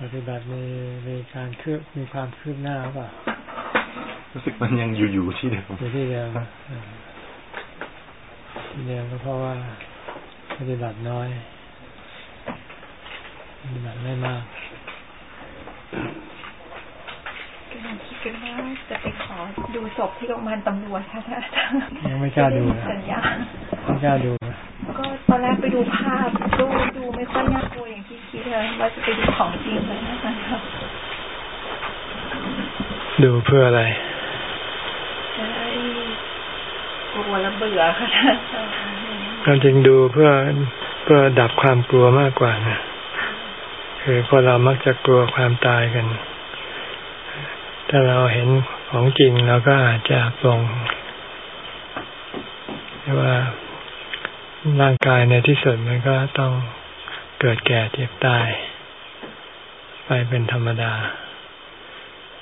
ปฏิบัติมีมีการคืบมีความคืบหน้าป่ะรู้สึกมันยังอยู่อยู่ที่เดิมอยู่ที่เดิมที่เดิมก็เพราะว่า ปฏิบัติน้อยปฏิบัติไม่มากกำลังคิดกันว่าจะไปขอดูศพที่โรงพยาบาลตำรวจค่ะท่านยังไม่กล้าดูสัญญาไม่กล้าดู ก็ตอนแรกไปดูภาพดูดูไม่ค่อยน่ากลัวอย่างที่ คิดเลยว่าจะไปดูของจริงเลยนะคะดูเพื่ออะไรกลัวแล้วเบื่อค่ะความจริงดูเพื่อเพื่อดับความกลัวมากกว่านะคือคนเรามักจะกลัวความตายกัน ถ้าเราเห็นของจริงเราก็อาจจะปลงว่าร่างกายในที่สุดมันก็ต้อง เกิดแก่เจ็บตาย ไปเป็นธรรมดา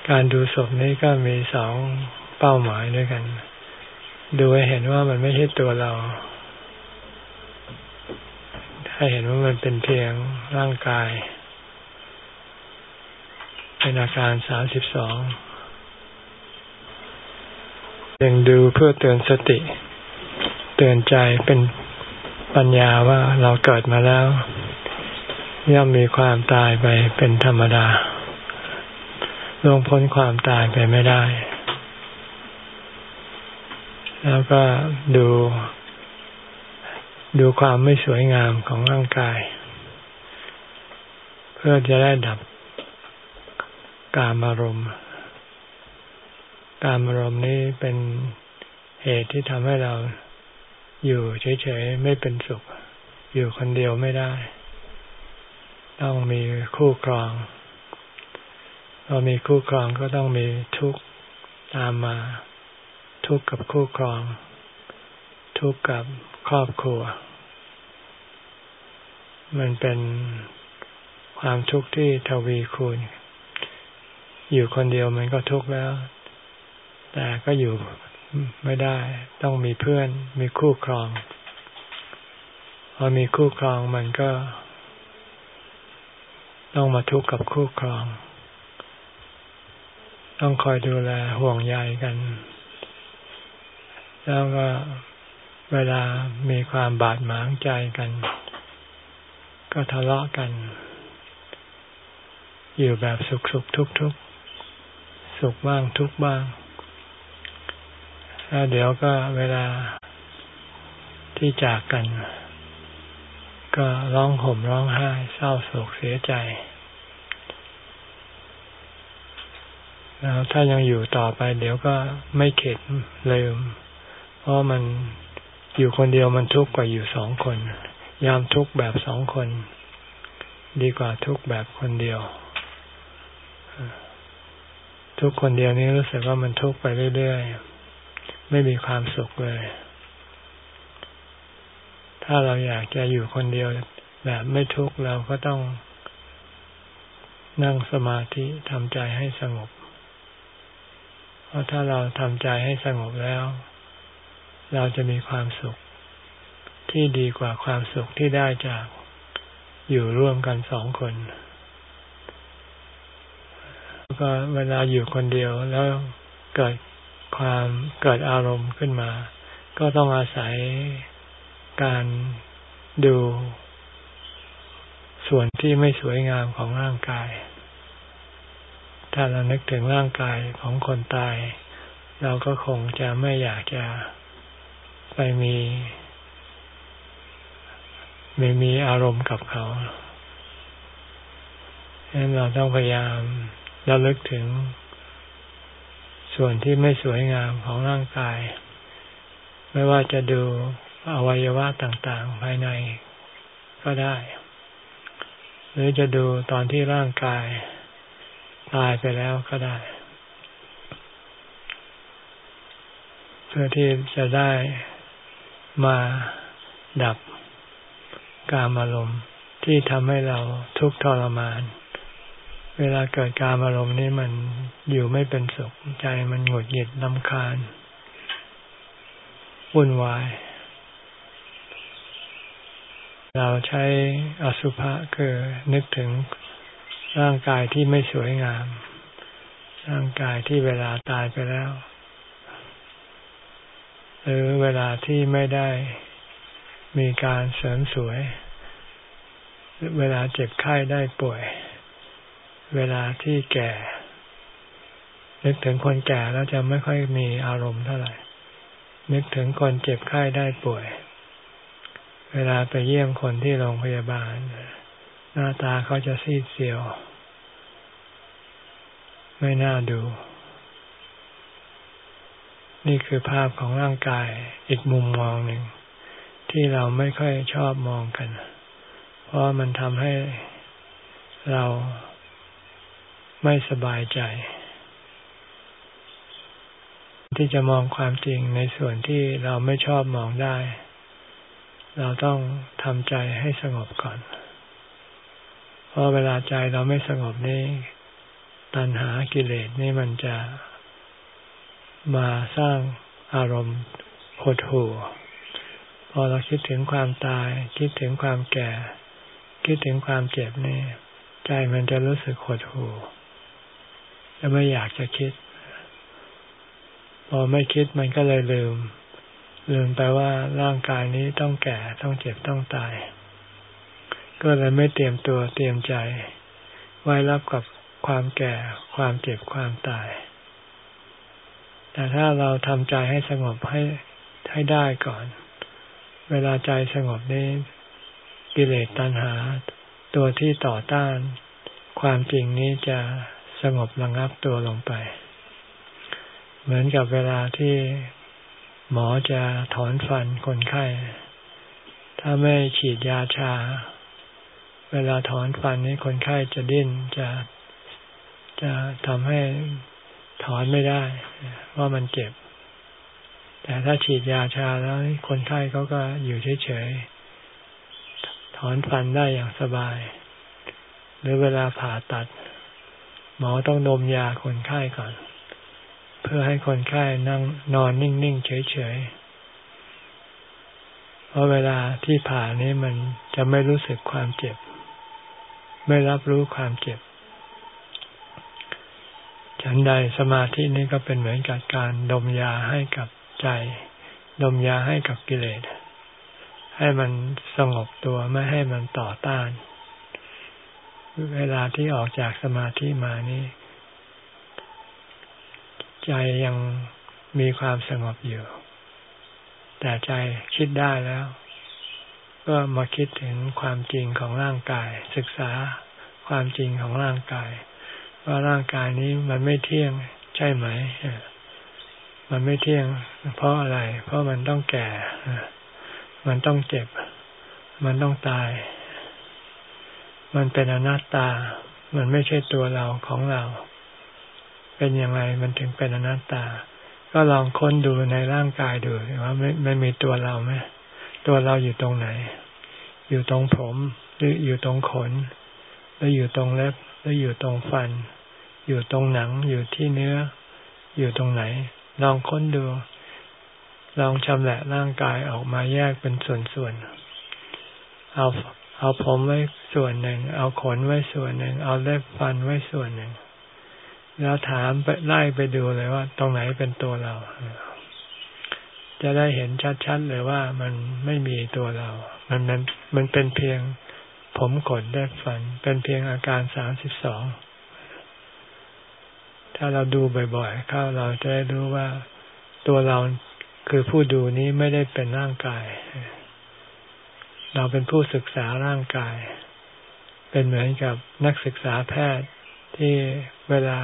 การดูศพนี้ก็มีสองเป้าหมายด้วยกัน ดูให้เห็นว่ามันไม่ใช่ตัวเรา ให้เห็นว่ามันเป็นเพียงร่างกาย เป็นอาการสามสิบสองยังดูเพื่อเตือนสติ เตือนใจเป็นปัญญาว่าเราเกิดมาแล้ว ย่อมมีความตายไปเป็นธรรมดาลงพ้นความตายไปไม่ได้ แล้วก็ดู ดูความไม่สวยงามของร่างกาย เพื่อจะได้ดับกามารมณ์ กามารมณ์นี้เป็นเหตุที่ทำให้เราอยู่เฉยๆ ไม่เป็นสุข อยู่คนเดียวไม่ได้ ต้องมีคู่ครองพอมีคู่ครองก็ต้องมีทุกข์ตามมา ทุกข์กับคู่ครอง ทุกข์กับครอบครัว มันเป็นความทุกข์ที่ทวีคูณ อยู่คนเดียวมันก็ทุกข์แล้ว แต่ก็อยู่ไม่ได้ ต้องมีเพื่อนมีคู่ครอง พอมีคู่ครองมันก็ ต้องมาทุกข์กับคู่ครอง ต้องคอยดูแลห่วงใยกัน แล้วก็เวลามีความบาดหมางใจกัน ก็ทะเลาะกัน อยู่แบบสุขสุขทุกทุกสุขบ้างทุกบ้าง แล้วเดี๋ยวก็เวลาที่จากกัน ก็ร้องห่มร้องไห้เศร้าโศกเสียใจ แล้วถ้ายังอยู่ต่อไป เดี๋ยวก็ไม่เข็ดลืม เพราะมันอยู่คนเดียวมันทุกข์กว่าอยู่สองคน ยามทุกข์แบบสองคน ดีกว่าทุกข์แบบคนเดียว ทุกคนเดียวนี้รู้สึกว่ามันทุกข์ไปเรื่อยๆ ไม่มีความสุขเลย ถ้าเราอยากจะอยู่คนเดียวแบบไม่ทุกข์เราก็ต้องนั่งสมาธิทำใจให้สงบ เพราะถ้าเราทำใจให้สงบแล้ว เราจะมีความสุข ที่ดีกว่าความสุขที่ได้จากอยู่ร่วมกันสองคนก็เวลาอยู่คนเดียวแล้วเกิดความเกิดอารมณ์ขึ้นมา ก็ต้องอาศัย การดูส่วนที่ไม่สวยงามของร่างกาย ถ้าเรานึกถึงร่างกายของคนตาย เราก็คงจะไม่อยากจะไปมีไม่มีอารมณ์กับเขาฉะนั้นเราต้องพยายามระลึกถึง ส่วนที่ไม่สวยงามของร่างกาย ไม่ว่าจะดู อวัยวะต่างๆ ภายในก็ได้ หรือจะดูตอนที่ร่างกายตายไปแล้วก็ได้ เพื่อที่จะได้มาดับกามอารมณ์ที่ทำให้เราทุกข์ทรมาน เวลาเกิดการอารมณ์นี้มันอยู่ไม่เป็นสุข ใจมันหงุดหงิดลำคาญวุ่นวาย เราใช้อสุภะคือนึกถึงร่างกายที่ไม่สวยงาม ร่างกายที่เวลาตายไปแล้ว หรือเวลาที่ไม่ได้มีการเสริมสวย เวลาเจ็บไข้ได้ป่วย เวลาที่แก่ นึกถึงคนแก่แล้วจะไม่ค่อยมีอารมณ์เท่าไหร่ นึกถึงคนเจ็บไข้ได้ป่วย เวลาไปเยี่ยมคนที่โรงพยาบาล หน้าตาเขาจะซีดเซียว ไม่น่าดู นี่คือภาพของร่างกายอีกมุมมองหนึ่ง ที่เราไม่ค่อยชอบมองกัน เพราะมันทำให้เราไม่สบายใจ ที่จะมองความจริงในส่วนที่เราไม่ชอบมองได้ เราต้องทำใจให้สงบก่อน เพราะเวลาใจเราไม่สงบนี่ตัณหากิเลสนี่มันจะมาสร้างอารมณ์หดหู่พอเราคิดถึงความตาย คิดถึงความแก่ คิดถึงความเจ็บนี่ ใจมันจะรู้สึกหดหู่จะไม่อยากจะคิด พอไม่คิดมันก็เลยลืม ลืมไปว่าร่างกายนี้ต้องแก่ต้องเจ็บต้องตาย ก็เลยไม่เตรียมตัวเตรียมใจ ไว้รับกับความแก่ความเจ็บความตาย แต่ถ้าเราทำใจให้สงบให้ให้ได้ก่อน เวลาใจสงบนี้กิเลสตัณหา ตัวที่ต่อต้าน ความจริงนี้จะสงบระงับตัวลงไป เหมือนกับเวลาที่ หมอจะถอนฟันคนไข้ ถ้าไม่ฉีดยาชา เวลาถอนฟันนี้คนไข้จะดิ้นจะจะทำให้ถอนไม่ได้ว่ามันเจ็บ แต่ถ้าฉีดยาชาแล้วคนไข้เขาก็อยู่เฉยๆ ถอนฟันได้อย่างสบาย หรือเวลาผ่าตัด หมอต้องดมยาคนไข้ก่อน เพื่อให้คนไข้นั่งนอนนิ่งๆเฉยๆ เพราะเวลาที่ผ่านี้มันจะไม่รู้สึกความเจ็บ ไม่รับรู้ความเจ็บ ฉันใดสมาธินี้ก็เป็นเหมือนกับการดมยาให้กับใจ ดมยาให้กับกิเลส ให้มันสงบตัวไม่ให้มันต่อต้าน เวลาที่ออกจากสมาธิมานี้ ใจยังมีความสงบอยู่ แต่ใจคิดได้แล้ว ก็มาคิดถึงความจริงของร่างกาย ศึกษาความจริงของร่างกาย ว่าร่างกายนี้มันไม่เที่ยงใช่ไหม มันไม่เที่ยง เพราะอะไร เพราะมันต้องแก่ มันต้องเจ็บ มันต้องตาย มันเป็นอนัตตา มันไม่ใช่ตัวเราของเรา เป็นยังไงมันถึงเป็นอนัตตา ก็ลองค้นดูในร่างกายดูว่าไม่ไม่มีตัวเราไหมตัวเราอยู่ตรงไหน อยู่ตรงผม หรืออยู่ตรงขน หรืออยู่ตรงเล็บ หรืออยู่ตรงฟัน อยู่ตรงหนัง อยู่ที่เนื้อ อยู่ตรงไหน ลองค้นดู ลองชำแหละร่างกายออกมาแยกเป็นส่วนๆ เอาเอาผมไว้ส่วนหนึ่ง เอาขนไว้ส่วนหนึ่ง เอาเล็บฟันไว้ส่วนหนึ่ง แล้วถามไปไล่ไปดูเลยว่า ตรงไหนเป็นตัวเรา จะได้เห็นชัดๆเลยว่ามันไม่มีตัวเรา มันมันมันเป็นเพียงผมขนเล็บฟัน เป็นเพียงอาการสามสิบสอง ถ้าเราดูบ่อยๆเข้าเราจะได้รู้ว่าตัวเราคือผู้ดูนี้ไม่ได้เป็นร่างกาย เราเป็นผู้ศึกษาร่างกาย เป็นเหมือนกับนักศึกษาแพทย์ที่ เวลา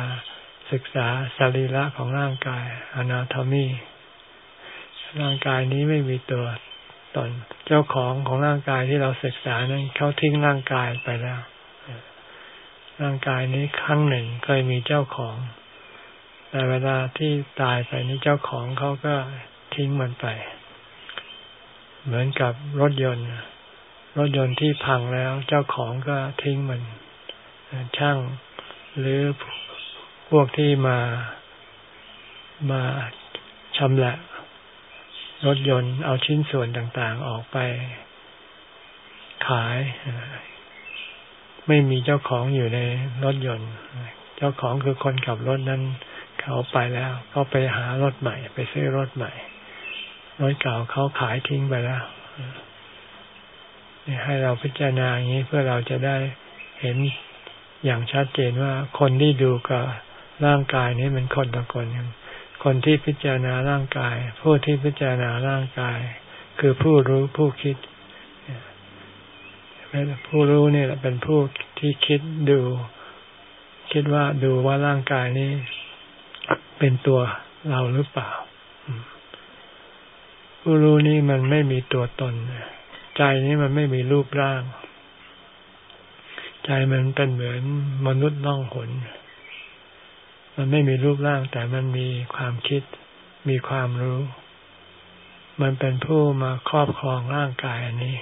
ศึกษาสรีระของร่างกาย anatomy ร่างกายนี้ไม่มีตัวตนเจ้าของของร่างกายที่เราศึกษานั้นเขาทิ้งร่างกายไปแล้ว ร่างกายนี้ครั้งหนึ่งเคยมีเจ้าของ แต่เวลาที่ตายไปนี้เจ้าของเขาก็ทิ้งมันไป เหมือนกับรถยนต์ รถยนต์ที่พังแล้ว เจ้าของก็ทิ้งมันช่าง หรือพวกที่มามาชำละรถยนต์เอาชิ้นส่วนต่าง ๆ ออกไปขาย ไม่มีเจ้าของอยู่ในรถยนต์ เจ้าของคือคนขับรถนั้น เขาไปแล้วเขาไปหารถใหม่ ไปซื้อรถใหม่รถเก่าเขาขายทิ้งไปแล้วให้เราพิจารณาอย่างนี้เพื่อเราจะได้เห็น อย่างชัดเจนว่าคนที่ดูกับร่างกายนี้มันคนละคนกันคนที่พิจารณาร่างกาย ผู้ที่พิจารณาร่างกาย คือผู้รู้ผู้คิดผู้รู้นี่แหละเป็นผู้ที่คิดดู คิดว่าดูว่าร่างกายนี้เป็นตัวเราหรือเปล่า ผู้รู้นี่มันไม่มีตัวตน ใจนี้มันไม่มีรูปร่าง ใจมันเป็นเหมือนมนุษย์ล่องหน มันไม่มีรูปร่างแต่มันมีความคิด มีความรู้ มันเป็นผู้มาครอบครองร่างกายอันนี้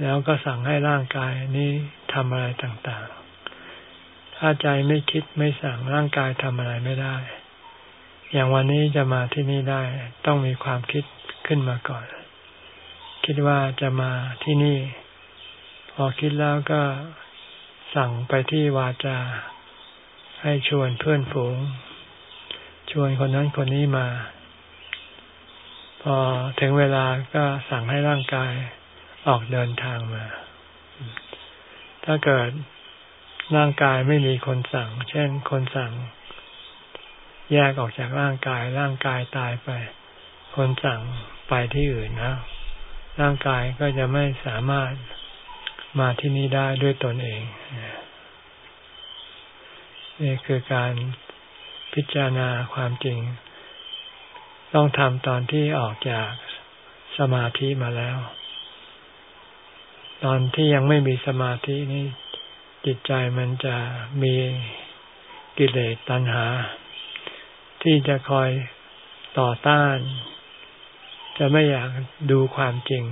แล้วก็สั่งให้ร่างกายนี้ทำอะไรต่างๆ ถ้าใจไม่คิดไม่สั่งร่างกายทำอะไรไม่ได้ อย่างวันนี้จะมาที่นี่ได้ ต้องมีความคิดขึ้นมาก่อน คิดว่าจะมาที่นี่ พอคิดแล้วก็สั่งไปที่วาจา ให้ชวนเพื่อนฝูง ชวนคนนั้นคนนี้มา พอถึงเวลาก็สั่งให้ร่างกายออกเดินทางมา ถ้าเกิดร่างกายไม่มีคนสั่ง เช่นคนสั่ง แยกออกจากร่างกายร่างกายตายไป คนสั่งไปที่อื่นนะร่างกายก็จะไม่สามารถ มาที่นี่ได้ด้วยตนเอง นี่คือการพิจารณาความจริง ต้องทำตอนที่ออกจากสมาธิมาแล้ว ตอนที่ยังไม่มีสมาธินี่จิตใจมันจะมีกิเลสตัณหา ที่จะคอยต่อต้าน จะไม่อยากดูความจริง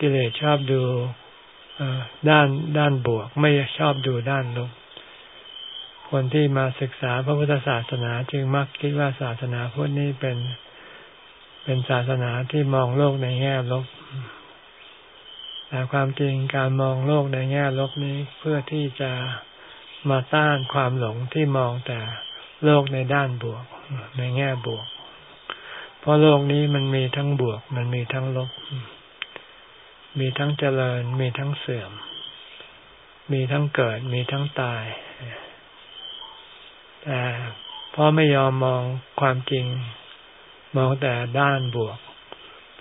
กิเลสชอบดู ด้านด้านบวก ไม่ชอบดูด้านลบคนที่มาศึกษาพระพุทธศาสนาจึงมักคิดว่าศาสนาพุทธนี้เป็นเป็นศาสนาที่มองโลกในแง่ลบ แต่ความจริงการมองโลกในแง่ลบนี้เพื่อที่จะมาต้านความหลงที่มองแต่โลกในด้านบวก ในแง่บวก เพราะโลกนี้มันมีทั้งบวก มันมีทั้งลบ มีทั้งเจริญ มีทั้งเสื่อม มีทั้งเกิด มีทั้งตาย แต่เพราะไม่ยอมมองความจริง มองแต่ด้านบวก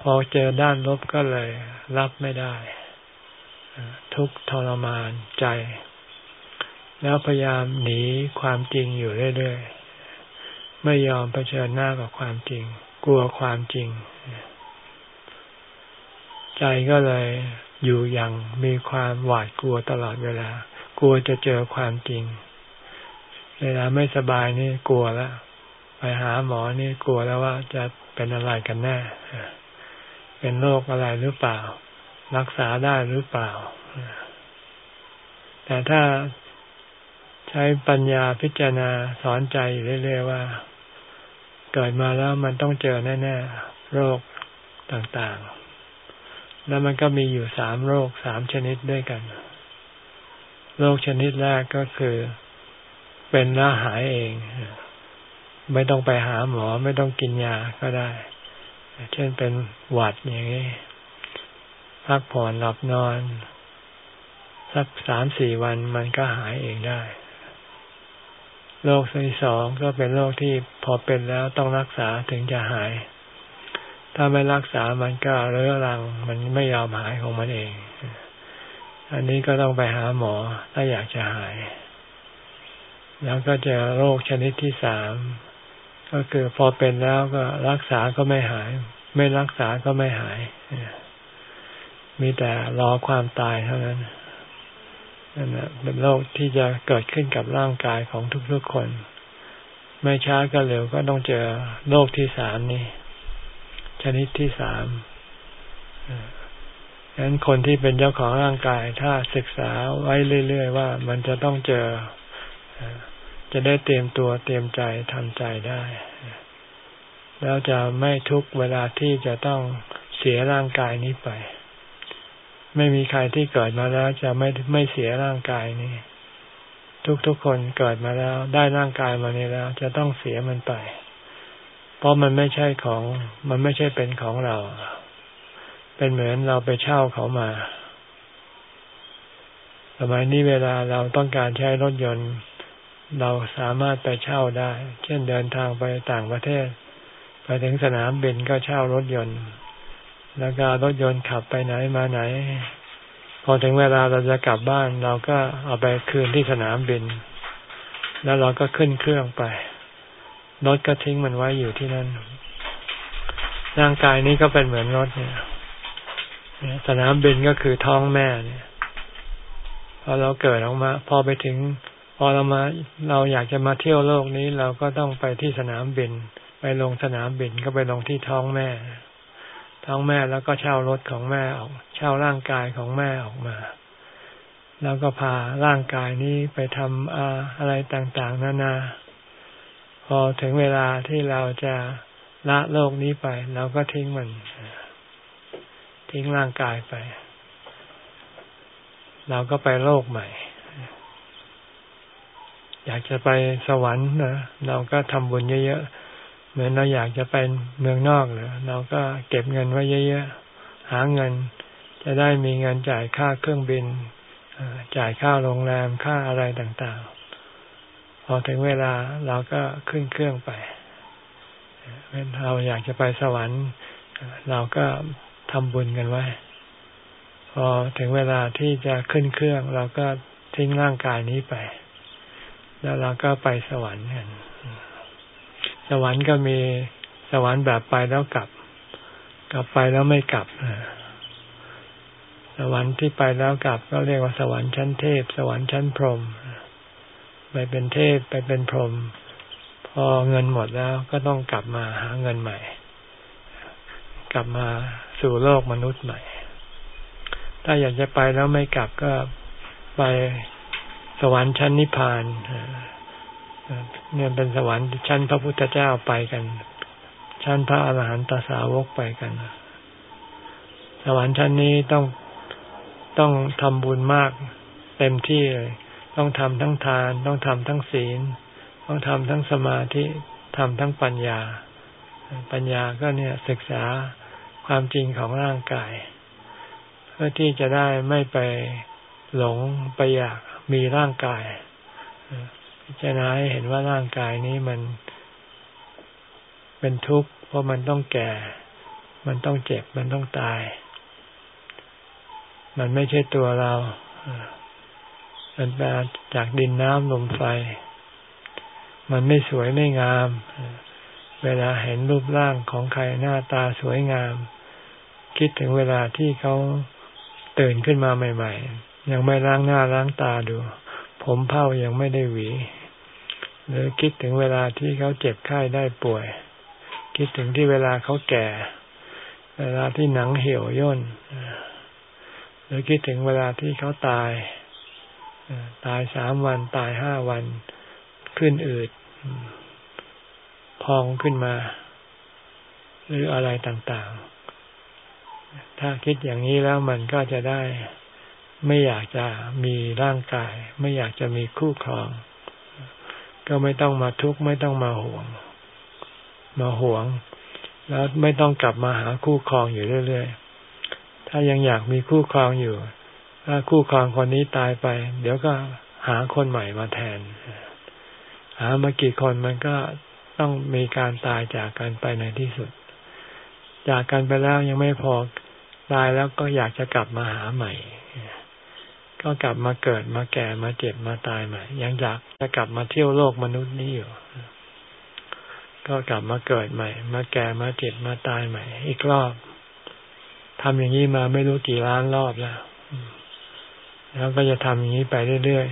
พอเจอด้านลบก็เลยรับไม่ได้ ทุกทรมานใจ แล้วพยายามหนีความจริงอยู่เรื่อยๆ ไม่ยอมเผชิญหน้ากับความจริง กลัวความจริง ใจก็เลยอยู่อย่างมีความหวาดกลัวตลอดเวลา กลัวจะเจอความจริง เวลาไม่สบายนี่กลัวแล้วไปหาหมอนี่กลัวแล้วว่าจะเป็นอะไรกันแน่ เป็นโรคอะไรหรือเปล่า รักษาได้หรือเปล่า แต่ถ้าใช้ปัญญาพิจารณาสอนใจเรื่อยๆว่า เกิดมาแล้วมันต้องเจอแน่ ๆ โรคต่างๆ แล้วมันก็มีอยู่สามโรคสามชนิดด้วยกัน โรคชนิดแรกก็คือเป็นแล้วหายเอง ไม่ต้องไปหาหมอไม่ต้องกินยาก็ได้ เช่นเป็นหวัดอย่างนี้พักผ่อนหลับนอน สักสามสี่วันมันก็หายเองได้โรคที่สองก็เป็นโรคที่พอเป็นแล้วต้องรักษาถึงจะหาย ถ้าไม่รักษามันก็เรื้อรัง มันไม่ยอมหายของมันเอง อันนี้ก็ต้องไปหาหมอถ้าอยากจะหาย แล้วก็จอโรคชนิดที่สาม ก็คือพอเป็นแล้วก็รักษาก็ไม่หาย ไม่รักษาก็ไม่หาย มีแต่รอความตายเท่านั้นนั่นแหละเป็นโรคที่จะเกิดขึ้นกับร่างกายของทุกๆคน ไม่ช้าก็เร็วก็ต้องเจอโรคที่สามนี่ ชนิดที่สามดังนั้นคนที่เป็นเจ้าของร่างกาย ถ้าศึกษาไว้เรื่อยๆว่ามันจะต้องเจอ จะได้เตรียมตัวเตรียมใจทำใจได้ แล้วจะไม่ทุกเวลาที่จะต้องเสียร่างกายนี้ไป ไม่มีใครที่เกิดมาแล้วจะไม่ไม่เสียร่างกายนี้ ทุกๆคนเกิดมาแล้ว ได้ร่างกายมานี้แล้ว จะต้องเสียมันไป ราะมันไม่ใช่ของ มันไม่ใช่เป็นของเรา เป็นเหมือนเราไปเช่าเขามา สมัยนี้เวลาเราต้องการใช้รถยนต์ เราสามารถไปเช่าได้ เช่นเดินทางไปต่างประเทศ ไปถึงสนามบินก็เช่ารถยนต์ แล้วก็รถยนต์ขับไปไหนมาไหน พอถึงเวลาเราจะกลับบ้าน เราก็เอาไปคืนที่สนามบิน แล้วเราก็ขึ้นเครื่องไป รถก็ทิ้งมันไว้อยู่ที่นั่น ร่างกายนี้ก็เป็นเหมือนรถเนี่ยสนามบินก็คือท้องแม่เนี่ยพอเราเกิดออกมา พอไปถึง พอเรามาเราอยากจะมาเที่ยวโลกนี้เราก็ต้องไปที่สนามบิน ไปลงสนามบินก็ไปลงที่ท้องแม่ ท้องแม่แล้วก็เช่ารถของแม่ออก เช่าร่างกายของแม่ออกมา แล้วก็พาร่างกายนี้ไปทำอะไรต่างๆ นานา พอถึงเวลาที่เราจะละโลกนี้ไป เราก็ทิ้งมัน ทิ้งร่างกายไป เราก็ไปโลกใหม่ อยากจะไปสวรรค์นะเราก็ทำบุญเยอะๆ เหมือนเราอยากจะไปเมืองนอกเลยเราก็เก็บเงินไว้เยอะๆ หาเงิน จะได้มีเงินจ่ายค่าเครื่องบินจ่ายค่าโรงแรมค่าอะไรต่างๆ พอถึงเวลาเราก็ขึ้นเครื่องไปเราอยากจะไปสวรรค์ เราก็ทำบุญกันไว้ พอถึงเวลาที่จะขึ้นเครื่อง เราก็ทิ้งร่างกายนี้ไป แล้วเราก็ไปสวรรค์กันสวรรค์ก็มีสวรรค์แบบไปแล้วกลับ กลับไปแล้วไม่กลับสวรรค์ที่ไปแล้วกลับ ก็เรียกว่าสวรรค์ชั้นเทพ สวรรค์ชั้นพรหม ไปเป็นเทพไปเป็นพรหมพอเงินหมดแล้วก็ต้องกลับมาหาเงินใหม่ กลับมาสู่โลกมนุษย์ใหม่ ถ้าอยากจะไปแล้วไม่กลับก็ไปสวรรค์ชั้นนิพพานเนี่ยเป็นสวรรค์ชั้นพระพุทธเจ้าไปกัน ชั้นพระอาหารหันตสาวกไปกัน สวรรค์ชั้นนี้ต้องต้องทำบุญมากเต็มที่เลย ต้องทำทั้งทาน ต้องทำทั้งศีล ต้องทำทั้งสมาธิทำทั้งปัญญา ปัญญาก็เนี่ยศึกษาความจริงของร่างกาย เพื่อที่จะได้ไม่ไปหลงไปอยากมีร่างกายพิจารณาให้เห็นว่าร่างกายนี้มันเป็นทุกข์เพราะมันต้องแก่ มันต้องเจ็บ มันต้องตาย มันไม่ใช่ตัวเรา มันมาจากดินน้ำลมไฟ มันไม่สวยไม่งาม เวลาเห็นรูปร่างของใครหน้าตาสวยงาม คิดถึงเวลาที่เขาตื่นขึ้นมาใหม่ ๆ ยังไม่ล้างหน้าล้างตาดู ผมเผ้ายังไม่ได้หวี หรือคิดถึงเวลาที่เขาเจ็บไข้ได้ป่วย คิดถึงที่เวลาเขาแก่ เวลาที่หนังเหี่ยวย่นหรือคิดถึงเวลาที่เขาตาย ตายสามวันตายห้าวันขึ้นอืดพองขึ้นมา หรืออะไรต่างๆ ถ้าคิดอย่างนี้แล้วมันก็จะได้ไม่อยากจะมีร่างกาย ไม่อยากจะมีคู่ครอง ก็ไม่ต้องมาทุกข์ไม่ต้องมาห่วง มาห่วง แล้วไม่ต้องกลับมาหาคู่ครองอยู่เรื่อย ๆ ถ้ายังอยากมีคู่ครองอยู่ ถ้าคู่ครองคนนี้ตายไป เดี๋ยวก็หาคนใหม่มาแทน หามากี่คนมันก็ต้องมีการตายจากกันไปในที่สุด จากกันไปแล้วยังไม่พอตายแล้วก็อยากจะกลับมาหาใหม่ ก็กลับมาเกิดมาแก่มาเจ็บมาตายใหม่ ยังอยากจะกลับมาเที่ยวโลกมนุษย์นี้อยู่ ก็กลับมาเกิดใหม่ มาแก่มาเจ็บมาตายใหม่ อีกรอบทำอย่างนี้มาไม่รู้กี่ล้านรอบแล้ว แล้วก็จะทำอย่างนี้ไปเรื่อย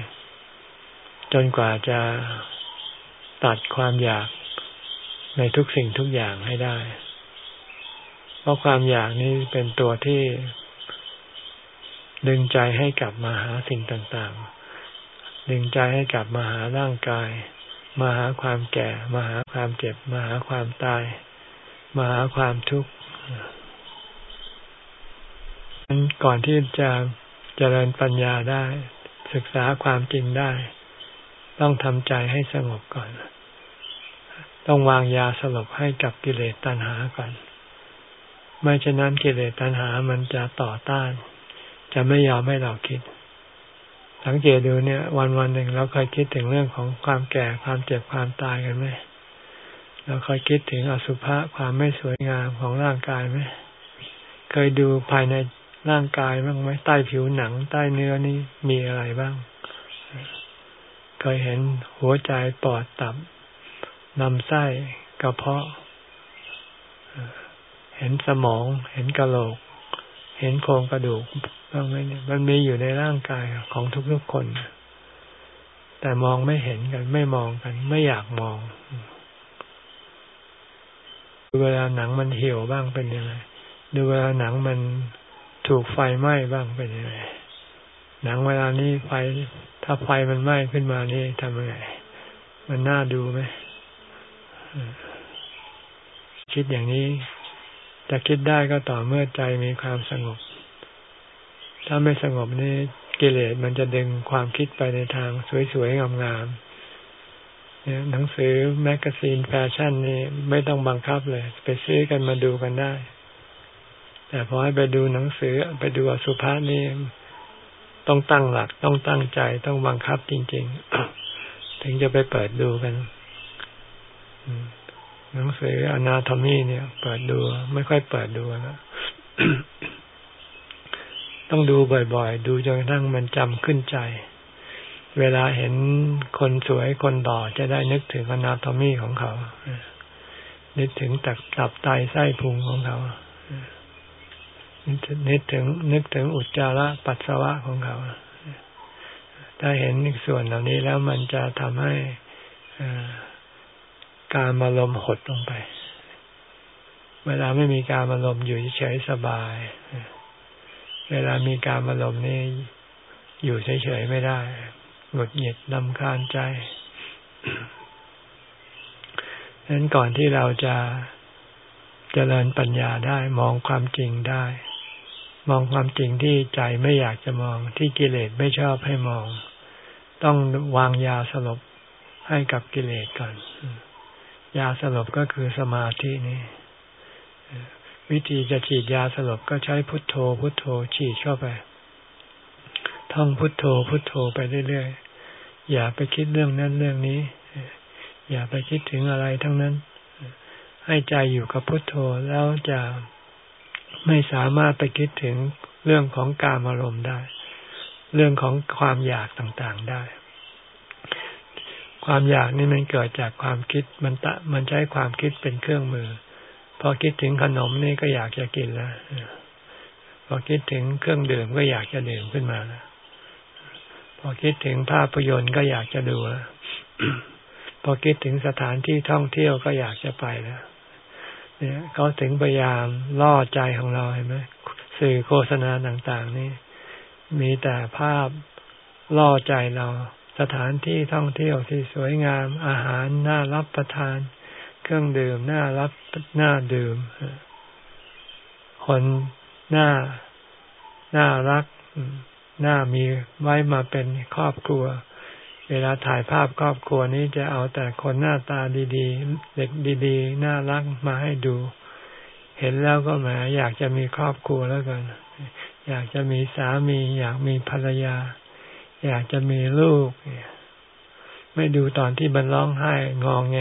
ๆ จนกว่าจะตัดความอยากในทุกสิ่งทุกอย่างให้ได้ เพราะความอยากนี้เป็นตัวที่ดึงใจให้กลับมาหาสิ่งต่างๆ ดึงใจให้กลับมาหาร่างกาย มาหาความแก่ มาหาความเจ็บ มาหาความตาย มาหาความทุกข์ก่อนที่จะ เจริญปัญญาได้ ศึกษาความจริงได้ ต้องทำใจให้สงบก่อน ต้องวางยาสลบให้กับกิเลสตัณหาก่อน ไม่เช่นนั้นกิเลสตัณหามันจะต่อต้าน จะไม่ยอมให้เราคิด สังเกตดูเนี่ย วันวันหนึ่งเราเคยคิดถึงเรื่องของความแก่ความเจ็บความตายกันไหมเราเคยคิดถึงอสุภะความไม่สวยงามของร่างกายไหม เคยดูภายใน ร่างกายบ้างไหมใต้ผิวหนัง ใต้เนื้อนี่มีอะไรบ้าง เคยเห็นหัวใจปอดตับลำไส้กระเพาะ เห็นสมอง เห็นกระโหลก เห็นโครงกระดูกบ้างไหมเนี่ยมันมีอยู่ในร่างกายของทุกๆคน แต่มองไม่เห็นกัน ไม่มองกัน ไม่อยากมองเวลาหนังมันเหี่ยวบ้างเป็นยังไงดูเวลาหนังมัน ถูกไฟไหม้บ้างเป็นยังไงหนังเวลานี้ไฟถ้าไฟมันไหม้ขึ้นมานี่ทำยังไง มันน่าดูไหมคิดอย่างนี้ จะคิดได้ก็ต่อเมื่อใจมีความสงบ ถ้าไม่สงบนี่กิเลสมันจะดึงความคิดไปในทางสวยๆงามๆเนี่ยหนังสือแมกกาซีนแฟชั่นนี่ไม่ต้องบังคับเลย ไปซื้อกันมาดูกันได้ แต่พอให้ไปดูหนังสือไปดูอสุภะนี่ต้องตั้งหลักต้องตั้งใจต้องบังคับจริง ๆ ถึงจะไปเปิดดูกันหนังสืออนาโทมีเนี่ย เปิดดู ไม่ค่อยเปิดดูแล้วต้องดูบ่อยๆ ดูจนกระทั่งมันจำขึ้นใจ เวลาเห็นคนสวยคนดอจะได้นึกถึงอนาโทมีของเขา นึกถึงตักตับไตไส้พุงของเขา นึกถึงนึกถึงอุจจาระปัสสาวะของเขา ถ้าเห็นส่วนเหล่านี้แล้วมันจะทำให้การมาลมหดลงไป เวลาไม่มีการมาลมอยู่เฉยสบาย เวลามีการมาลมนี่อยู่เฉยๆไม่ได้หงุดหงิดลำคาญใจดังนั้นก่อนที่เราจะเจริญปัญญาได้มองความจริงได้ มองความจริงที่ใจไม่อยากจะมองที่กิเลสไม่ชอบให้มอง ต้องวางยาสลบให้กับกิเลสก่อน ยาสลบก็คือสมาธินี่วิธีจะฉีดยาสลบก็ใช้พุทโธ พุทโธฉีดเข้าไป ท่องพุทโธ พุทโธไปเรื่อยๆ อย่าไปคิดเรื่องนั้นเรื่องนี้ อย่าไปคิดถึงอะไรทั้งนั้น ให้ใจอยู่กับพุทโธแล้วจะ ไม่สามารถไปคิดถึงเรื่องของการอารมณ์ได้ เรื่องของความอยากต่างๆได้ ความอยากนี่มันเกิดจากความคิดมันตะมันใช้ความคิดเป็นเครื่องมือ พอคิดถึงขนมนี่ก็อยากจะกินแล้วพอคิดถึงเครื่องดื่มก็อยากจะดื่มขึ้นมาแล้วพอคิดถึงภาพยนตร์ก็อยากจะดูแล้วพอคิดถึงสถานที่ท่องเที่ยวก็อยากจะไปแล้ว เนี่ยเขาถึงพยายามล่อใจของเราเห็นไหมสื่อโฆษณาต่างๆ นี่ มีแต่ภาพล่อใจเรา สถานที่ท่องเที่ยวที่สวยงาม อาหารน่ารับประทาน เครื่องดื่มน่ารับน่าดื่มคนน่าน่ารักน่ามีไว้มาเป็นครอบครัว วลาถ่ายภาพครอบครัวนี้จะเอาแต่คนหน้าตาดีๆ เด็กดีๆ น่ารักมาให้ดู เห็นแล้วก็แหมอยากจะมีครอบครัวแล้วกัน อยากจะมีสามี อยากมีภรรยา อยากจะมีลูก ไม่ดูตอนที่มันร้องไห้งองแง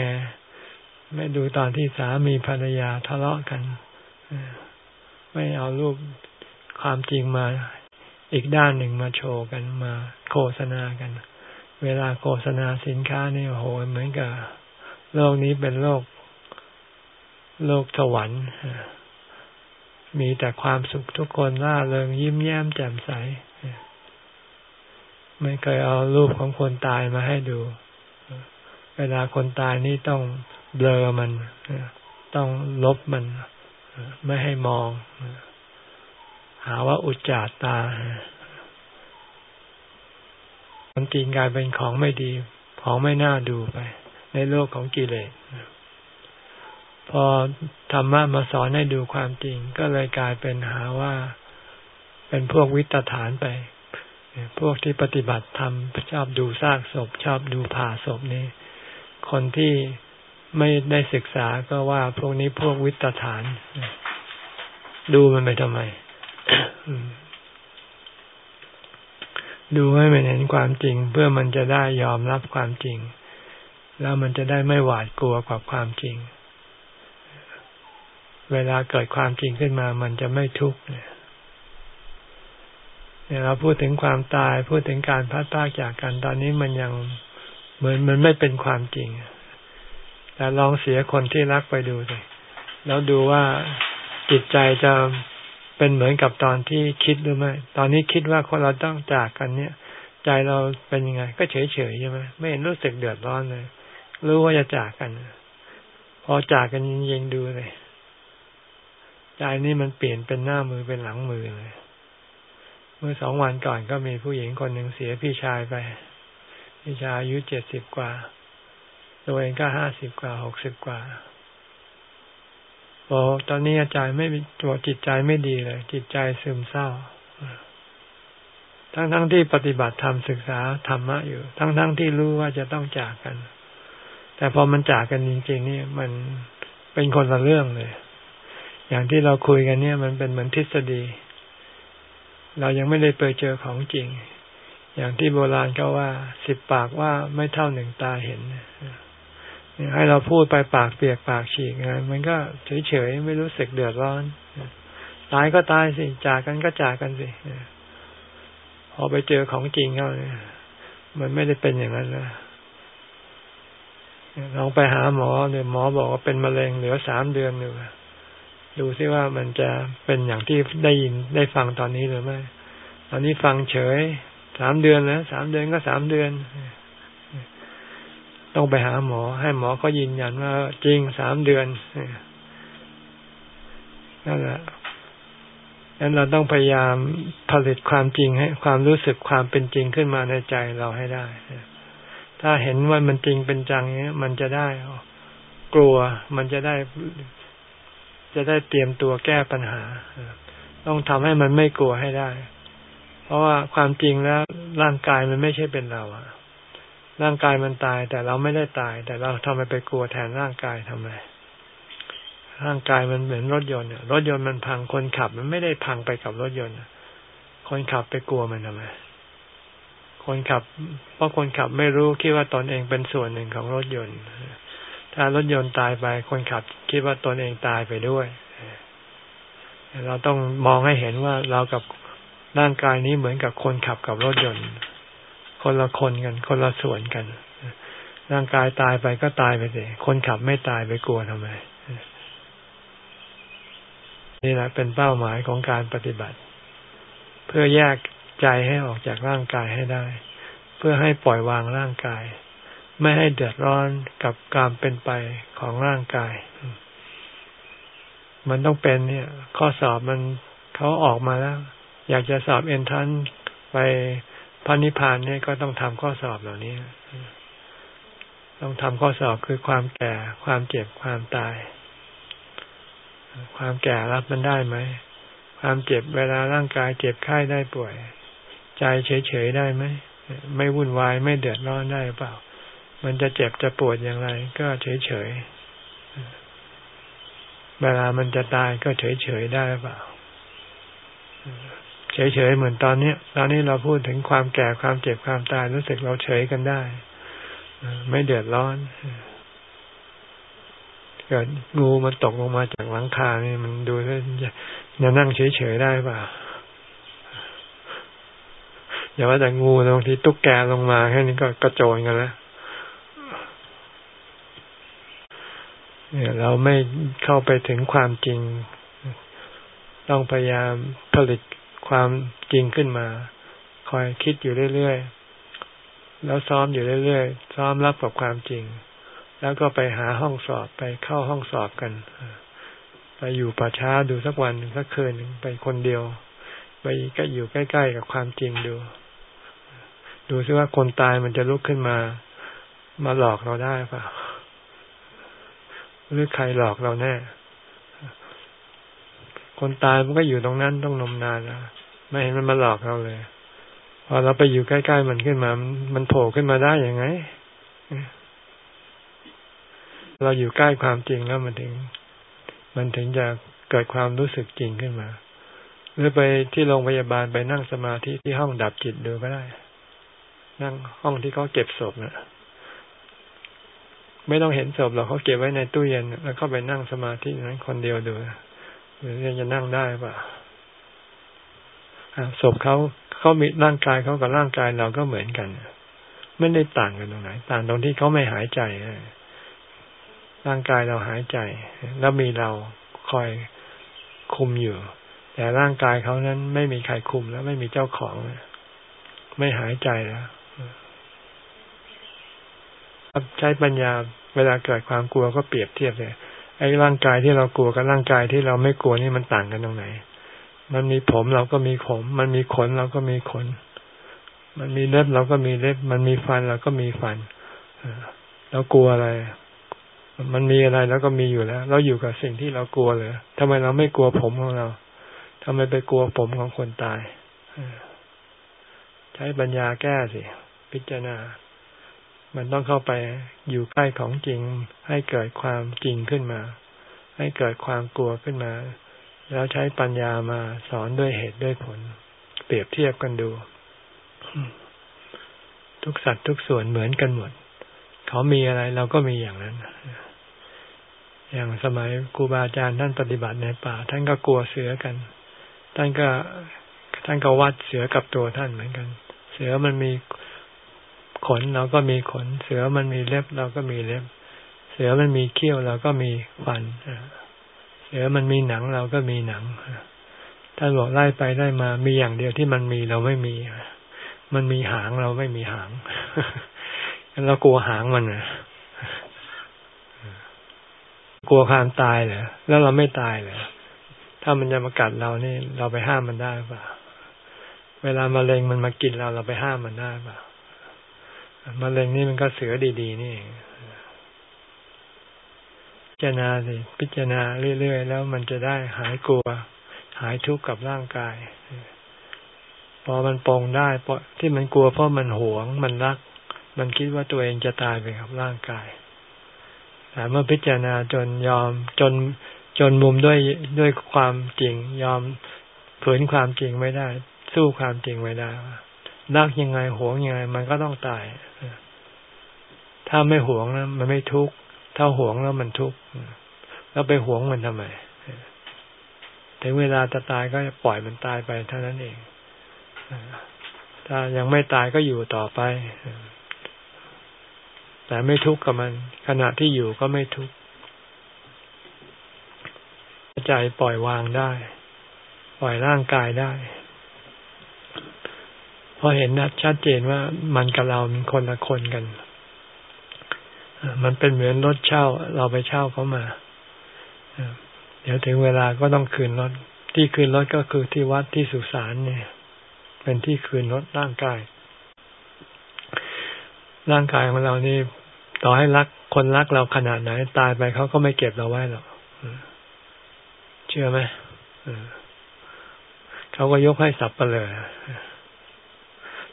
ไม่ดูตอนที่สามีภรรยาทะเลาะกัน ไม่เอารูปความจริงมา อีกด้านหนึ่งมาโชว์กันมาโฆษณากัน เวลาโฆษณาสินค้านี่โอ้โหเหมือนกับโลกนี้เป็นโลก โลกสวรรค์มีแต่ความสุขทุกคนล่าเริงยิ้มแย้มแจ่มใส ไม่เคยเอารูปของคนตายมาให้ดู เวลาคนตายนี่ต้องเบลอมัน ต้องลบมัน ไม่ให้มอง หาว่าอุจจาตา ความจริงกลายเป็นของไม่ดี ของไม่น่าดูไป ในโลกของกิเลสพอธรรมะมาสอนให้ดูความจริง ก็เลยกลายเป็นหาว่าเป็นพวกวิตฐานไป พวกที่ปฏิบัติธรรมชอบดูซากศพ ชอบดูผ่าศพนี่คนที่ไม่ได้ศึกษาก็ว่าพวกนี้พวกวิตฐาน ดูมันไปทำไม ดูให้มันเห็นความจริง เพื่อมันจะได้ยอมรับความจริง แล้วมันจะได้ไม่หวาดกลัวกับความจริง เวลาเกิดความจริงขึ้นมา มันจะไม่ทุกข์เนี่ยเราพูดถึงความตายพูดถึงการพัดพากจากกันตอนนี้มันยังเหมือนมันไม่เป็นความจริงแต่ลองเสียคนที่รักไปดูสิแล้วดูว่าจิตใจจะ เป็นเหมือนกับตอนที่คิดหรือไม่ ตอนนี้คิดว่าคนเราต้องจากกันเนี่ย ใจเราเป็นยังไง ก็เฉยเฉยใช่ไหมไม่เห็นรู้สึกเดือดร้อนเลย รู้ว่าจะจากกัน พอจากกันยิงๆดูเลย ใจนี่มันเปลี่ยนเป็นหน้ามือเป็นหลังมือเลย เมื่อสองวันก่อนก็มีผู้หญิงคนหนึ่งเสียพี่ชายไป พี่ชายอายุเจ็ดสิบกว่า ตัวเองก็ห้าสิบกว่าหกสิบกว่า บอกตอนนี้อาจารย์ไม่ตัวจิตใจไม่ดีเลย จิตใจซึมเศร้า ทั้งๆทที่ปฏิบัติธรรมศึกษาธรรมะอยู่ ทั้งๆทที่รู้ว่าจะต้องจากกัน แต่พอมันจากกันจริงๆนี่มันเป็นคนละเรื่องเลย อย่างที่เราคุยกันเนี่ย มันเป็นเหมือนทฤษฎี เรายังไม่ได้ไปเจอของจริง อย่างที่โบราณก็ว่า สิบปากว่าไม่เท่าหนึ่งตาเห็น ให้เราพูดไปปากเปียกปากฉีกนะมันก็เฉยๆไม่รู้สึกเดือดร้อนตายก็ตายสิจากกันก็จากกันสิพอไปเจอของจริงเขาเนี่ยมันไม่ได้เป็นอย่างนั้นนะลองไปหาหมอเนี่ยหมอบอกว่าเป็นมะเร็งเหลือสามเดือนอยู่ดูซิว่ามันจะเป็นอย่างที่ได้ยินได้ฟังตอนนี้หรือไม่ ตอนนี้ฟังเฉยสามเดือนแล้วสามเดือนก็สามเดือน ต้องไปหาหมอ ให้หมอเขายืนยันว่าจริงสามเดือนนั่นแหละงั้นเราต้องพยายามผลิตความจริงให้ความรู้สึกความเป็นจริงขึ้นมาในใจเราให้ได้ ถ้าเห็นว่ามันจริงเป็นจังเนี้ย มันจะได้กลัว มันจะได้ จะได้เตรียมตัวแก้ปัญหา ต้องทำให้มันไม่กลัวให้ได้ เพราะว่าความจริงแล้วร่างกายมันไม่ใช่เป็นเราอะ ร่างกายมันตาย แต่เราไม่ได้ตาย แต่เราทำไมไปกลัวแทนร่างกายทำไมร่างกายมันเหมือนรถยนต์รถยนต์มันพังคนขับ มันไม่ได้พังไปกับรถยนต์คนขับไปกลัวมันทำไมคนขับ เพราะคนขับไม่รู้คิดว่าตนเองเป็นส่วนหนึ่งของรถยนต์ ถ้ารถยนต์ตายไป คนขับคิดว่าตนเองตายไปด้วย เราต้องมองให้เห็นว่าเรากับร่างกายนี้เหมือนกับคนขับกับรถยนต์ คนละคนกัน คนละส่วนกัน ร่างกายตายไปก็ตายไปสิคนขับไม่ตายไปกลัวทำไม นี่แหละเป็นเป้าหมายของการปฏิบัติ เพื่อแยกใจให้ออกจากร่างกายให้ได้ เพื่อให้ปล่อยวางร่างกาย ไม่ให้เดือดร้อนกับการเป็นไปของร่างกาย มันต้องเป็นเนี่ย ข้อสอบมันเขาออกมาแล้ว อยากจะสอบเอนทันไป พระนิพพานเนี่ยก็ต้องทำข้อสอบเหล่านี้ ต้องทำข้อสอบคือความแก่ ความเจ็บ ความตาย ความแก่รับมันได้ไหม ความเจ็บเวลาร่างกายเจ็บไข้ได้ป่วย ใจเฉยๆได้ไหม ไม่วุ่นวายไม่เดือดร้อนได้เปล่า มันจะเจ็บจะปวดอย่างไร ก็เฉยๆ เวลามันจะตายก็เฉยๆได้เปล่า เฉยๆเหมือนตอนนี้ตอนนี้เราพูดถึงความแก่ความเจ็บความตายรู้สึกเราเฉยกันได้ ไม่เดือดร้อนเกิดงูมันตกลงมาจากหลังคานี่มันดูแล้วจะนั่งเฉยๆได้ป่ะอย่าว่าแต่งูบางทีตุ๊กแกลงมาแค่นี้ก็กระโจนกันแล้วเนี่ยเราไม่เข้าไปถึงความจริง ต้องพยายามผลิต ความจริงขึ้นมา คอยคิดอยู่เรื่อยๆ แล้วซ้อมอยู่เรื่อยๆ ซ้อมรับกับความจริง แล้วก็ไปหาห้องสอบไปเข้าห้องสอบกัน ไปอยู่ป่าช้าดูสักวันสักคืนไปคนเดียว ไปก็อยู่ใกล้ๆกับความจริงดู ดูซิว่าคนตายมันจะลุกขึ้นมา มาหลอกเราได้ป่ะหรือใครหลอกเราแน่ คนตายมันก็อยู่ตรงนั้นต้องนมนานแล้ว ไม่เห็นมันมาหลอกเราเลย พอเราไปอยู่ใกล้ๆมันขึ้นมา มันโผล่ขึ้นมาได้ยังไง เราอยู่ใกล้ความจริงแล้วมันถึง มันถึงจะเกิดความรู้สึกจริงขึ้นมา หรือไปที่โรงพยาบาลไปนั่งสมาธิที่ห้องดับจิตดูก็ได้ นั่งห้องที่เขาเก็บศพนะ่ะไม่ต้องเห็นศพหรอกเขาเก็บไว้ในตู้เย็น แล้วก็ไปนั่งสมาธินั้นคนเดียวดูหรือจะนั่งได้ปะ ศพเขาเขามีร่างกายเขากับร่างกายเราก็เหมือนกัน ไม่ได้ต่างกันตรงไหน ต่างตรงที่เขาไม่หายใจร่างกายเราหายใจ แล้วมีเราคอยคุมอยู่ แต่ร่างกายเขานั้นไม่มีใครคุมแล้วไม่มีเจ้าของไม่หายใจแล้วใช้ปัญญาเวลาเกิดความกลัวก็เปรียบเทียบเลยไอ้ร่างกายที่เรากลัวกับร่างกายที่เราไม่กลัวนี่มันต่างกันตรงไหน มันมีผมเราก็มีผม มันมีขนเราก็มีขน มันมีเล็บเราก็มีเล็บ มันมีฟันเราก็มีฟันเรากลัวอะไร มันมีอะไรแล้วก็มีอยู่แล้ว เราอยู่กับสิ่งที่เรากลัวเลยทำไมเราไม่กลัวผมของเราทำไมไปกลัวผมของคนตายใช้ปัญญาแก้สิ พิจารณา มันต้องเข้าไปอยู่ใกล้ของจริง ให้เกิดความจริงขึ้นมา ให้เกิดความกลัวขึ้นมา แล้วใช้ปัญญามาสอนด้วยเหตุด้วยผล เปรียบเทียบกันดู ทุกสัตว์ทุกส่วนเหมือนกันหมด เขามีอะไรเราก็มีอย่างนั้น อย่างสมัยครูบาอาจารย์ท่านปฏิบัติในป่า ท่านก็กลัวเสือกัน ท่านก็ท่านก็วัดเสือกับตัวท่านเหมือนกัน เสือมันมีขนเราก็มีขน เสือมันมีเล็บเราก็มีเล็บ เสือมันมีเขี้ยวเราก็มีฟัน เสือมันมีหนังเราก็มีหนังท่านบอกไล่ไปไล่มา มีอย่างเดียวที่มันมีเราไม่มี มันมีหางเราไม่มีหางเรากลัวหางมันนะกลัวความตายเหรอแล้วเราไม่ตายเหรอถ้ามันจะมากัดเรานี่เราไปห้ามมันได้ป่ะเวลามะเร็งมันมากินเราเราไปห้ามมันได้ป่ะมะเร็งนี่มันก็เสือดีๆนี่เอง จารณาสิพิจารณาเรื่อยๆแล้วมันจะได้หายกลัว หายทุกข์กับร่างกาย พอมันปองได้เพราะที่มันกลัวเพราะมันหวง มันรัก มันคิดว่าตัวเองจะตายไปกับร่างกายแต่เมื่อพิจารณาจนยอมจนจนมุมด้วยด้วยความจริง ยอมฝืนความจริงไม่ได้ สู้ความจริงไม่ได้รักยังไงหวงยังไง มันก็ต้องตาย ถ้าไม่หวงนะมันไม่ทุกข์ ถ้าหวงแล้วมันทุกข์แล้วไปหวงมันทำไมถึงเวลาจะตายก็ปล่อยมันตายไปเท่านั้นเองถ้ายังไม่ตายก็อยู่ต่อไป แต่ไม่ทุกข์กับมัน ขณะที่อยู่ก็ไม่ทุกข์ใจปล่อยวางได้ ปล่อยร่างกายได้พอเห็นนะชัดเจนว่ามันกับเราเป็นคนละคนกัน มันเป็นเหมือนรถเช่า เราไปเช่าเขามาเดี๋ยวถึงเวลาก็ต้องคืนรถ ที่คืนรถก็คือที่วัดที่สุสานเนี่ย เป็นที่คืนรถร่างกาย ร่างกายของเรานี่ ต่อให้รักคนรักเราขนาดไหน ตายไปเขาก็ไม่เก็บเราไว้หรอกเชื่อไหมเขาก็ยกให้สับเปลือ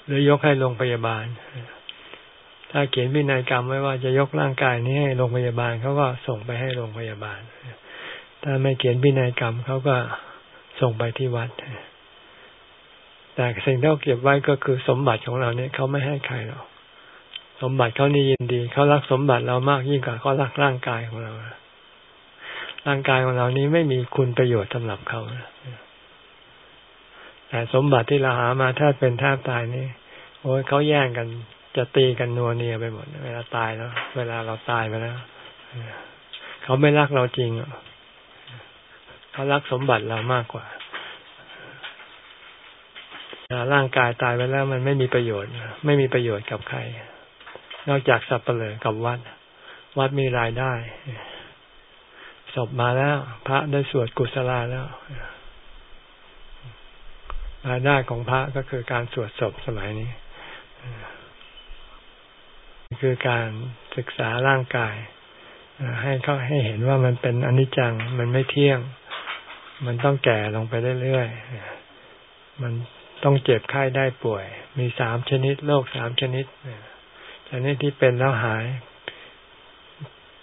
หรือยกให้โรงพยาบาล ถ้าเขียนพินัยกรรมไว้ว่าจะยกร่างกายนี้ให้โรงพยาบาลเขาก็ส่งไปให้โรงพยาบาล ถ้าไม่เขียนพินัยกรรมเขาก็ส่งไปที่วัด แต่สิ่งที่เขาเก็บไว้ก็คือสมบัติของเราเนี่ยเขาไม่ให้ใครหรอกสมบัติเขานี่ยินดีเขารักสมบัติเรามากยิ่งกว่าเขารักร่างกายของเราร่างกายของเรานี้ไม่มีคุณประโยชน์สำหรับเขาแต่สมบัติที่เราหามาถ้าเป็นแทบตายนี่โอ้ยเขาแย่งกัน จะตีกันนัวเนียไปหมด เวลาตายแล้ว เวลาเราตายไปแล้วเขาไม่รักเราจริงเขารักสมบัติเรามากกว่าร่างกายตายไปแล้วมันไม่มีประโยชน์ ไม่มีประโยชน์กับใคร นอกจากสับเปลือกับวัด วัดมีรายได้ศพมาแล้ว พระได้สวดกุศลาแล้วรายได้ของพระก็คือการสวดศพสมัยนี้ คือการศึกษาร่างกาย ให้เขาให้เห็นว่ามันเป็นอนิจจัง มันไม่เที่ยง มันต้องแก่ลงไปเรื่อยๆ มันต้องเจ็บไข้ได้ป่วย มีสามชนิดโรคสามชนิดชนิดที่เป็นแล้วหาย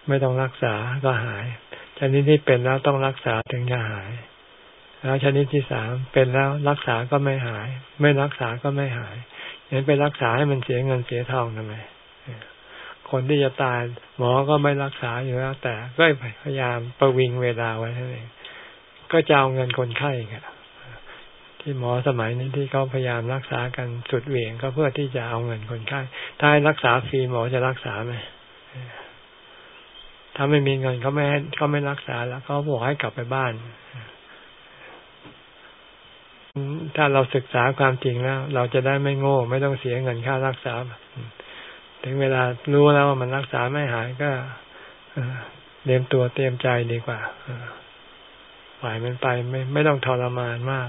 ไม่ต้องรักษาก็หาย ชนิดที่เป็นแล้วต้องรักษาถึงจะหาย แล้วชนิดที่สามเป็นแล้วรักษาก็ไม่หาย ไม่รักษาก็ไม่หายยังไปรักษาให้มันเสียเงินเสียทองทำไม คนที่จะตายหมอก็ไม่รักษาอยู่แล้ว แต่ก็พยายามประวิงเวลาไว้นั่นเองก็จะเอาเงินคนไข้กันที่หมอสมัยนี้ที่เขาพยายามรักษากันสุดเหวี่ยงก็เพื่อที่จะเอาเงินคนไข้ถ้าให้รักษาฟรีหมอจะรักษาไหมถ้าไม่มีเงินเขาไม่เขาไม่รักษาแล้วเขาบอกให้กลับไปบ้าน ถ้าเราศึกษาความจริงแล้ว เราจะได้ไม่โง่ ไม่ต้องเสียเงินค่ารักษา ถึงเวลารู้แล้วว่ามันรักษาไม่หายก็เตรียมตัวเตรียมใจดีกว่าปล่อยมันไปไม่ไม่ต้องทรมานมาก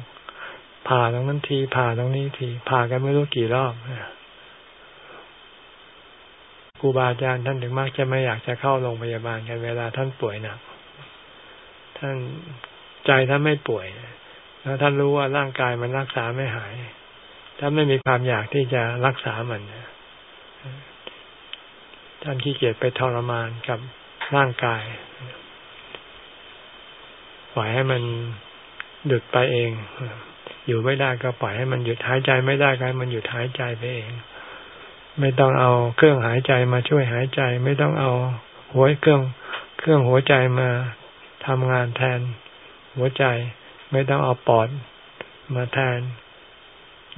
ผ่าตรงนั้นที ผ่าตรงนี้ทีผ่ากันไม่รู้กี่รอบครูบาอาจารย์ท่านถึงมากจะไม่อยากจะเข้าโรงพยาบาลกันเวลาท่านป่วยหนักท่านใจท่านไม่ป่วยแล้วท่านรู้ว่าร่างกายมันรักษาไม่หายท่านไม่มีความอยากที่จะรักษามัน ท่านขี้เกียจไปทรมานกับร่างกาย ปล่อยให้มันหยุดไปเอง อยู่ไม่ได้ก็ปล่อยให้มันหยุดหายใจไม่ได้ก็ให้มันหยุดหายใจไปเอง ไม่ต้องเอาเครื่องหายใจมาช่วยหายใจ ไม่ต้องเอาหัวเครื่อง เครื่องหัวใจมาทำงานแทน หัวใจ ไม่ต้องเอาปอดมาแทน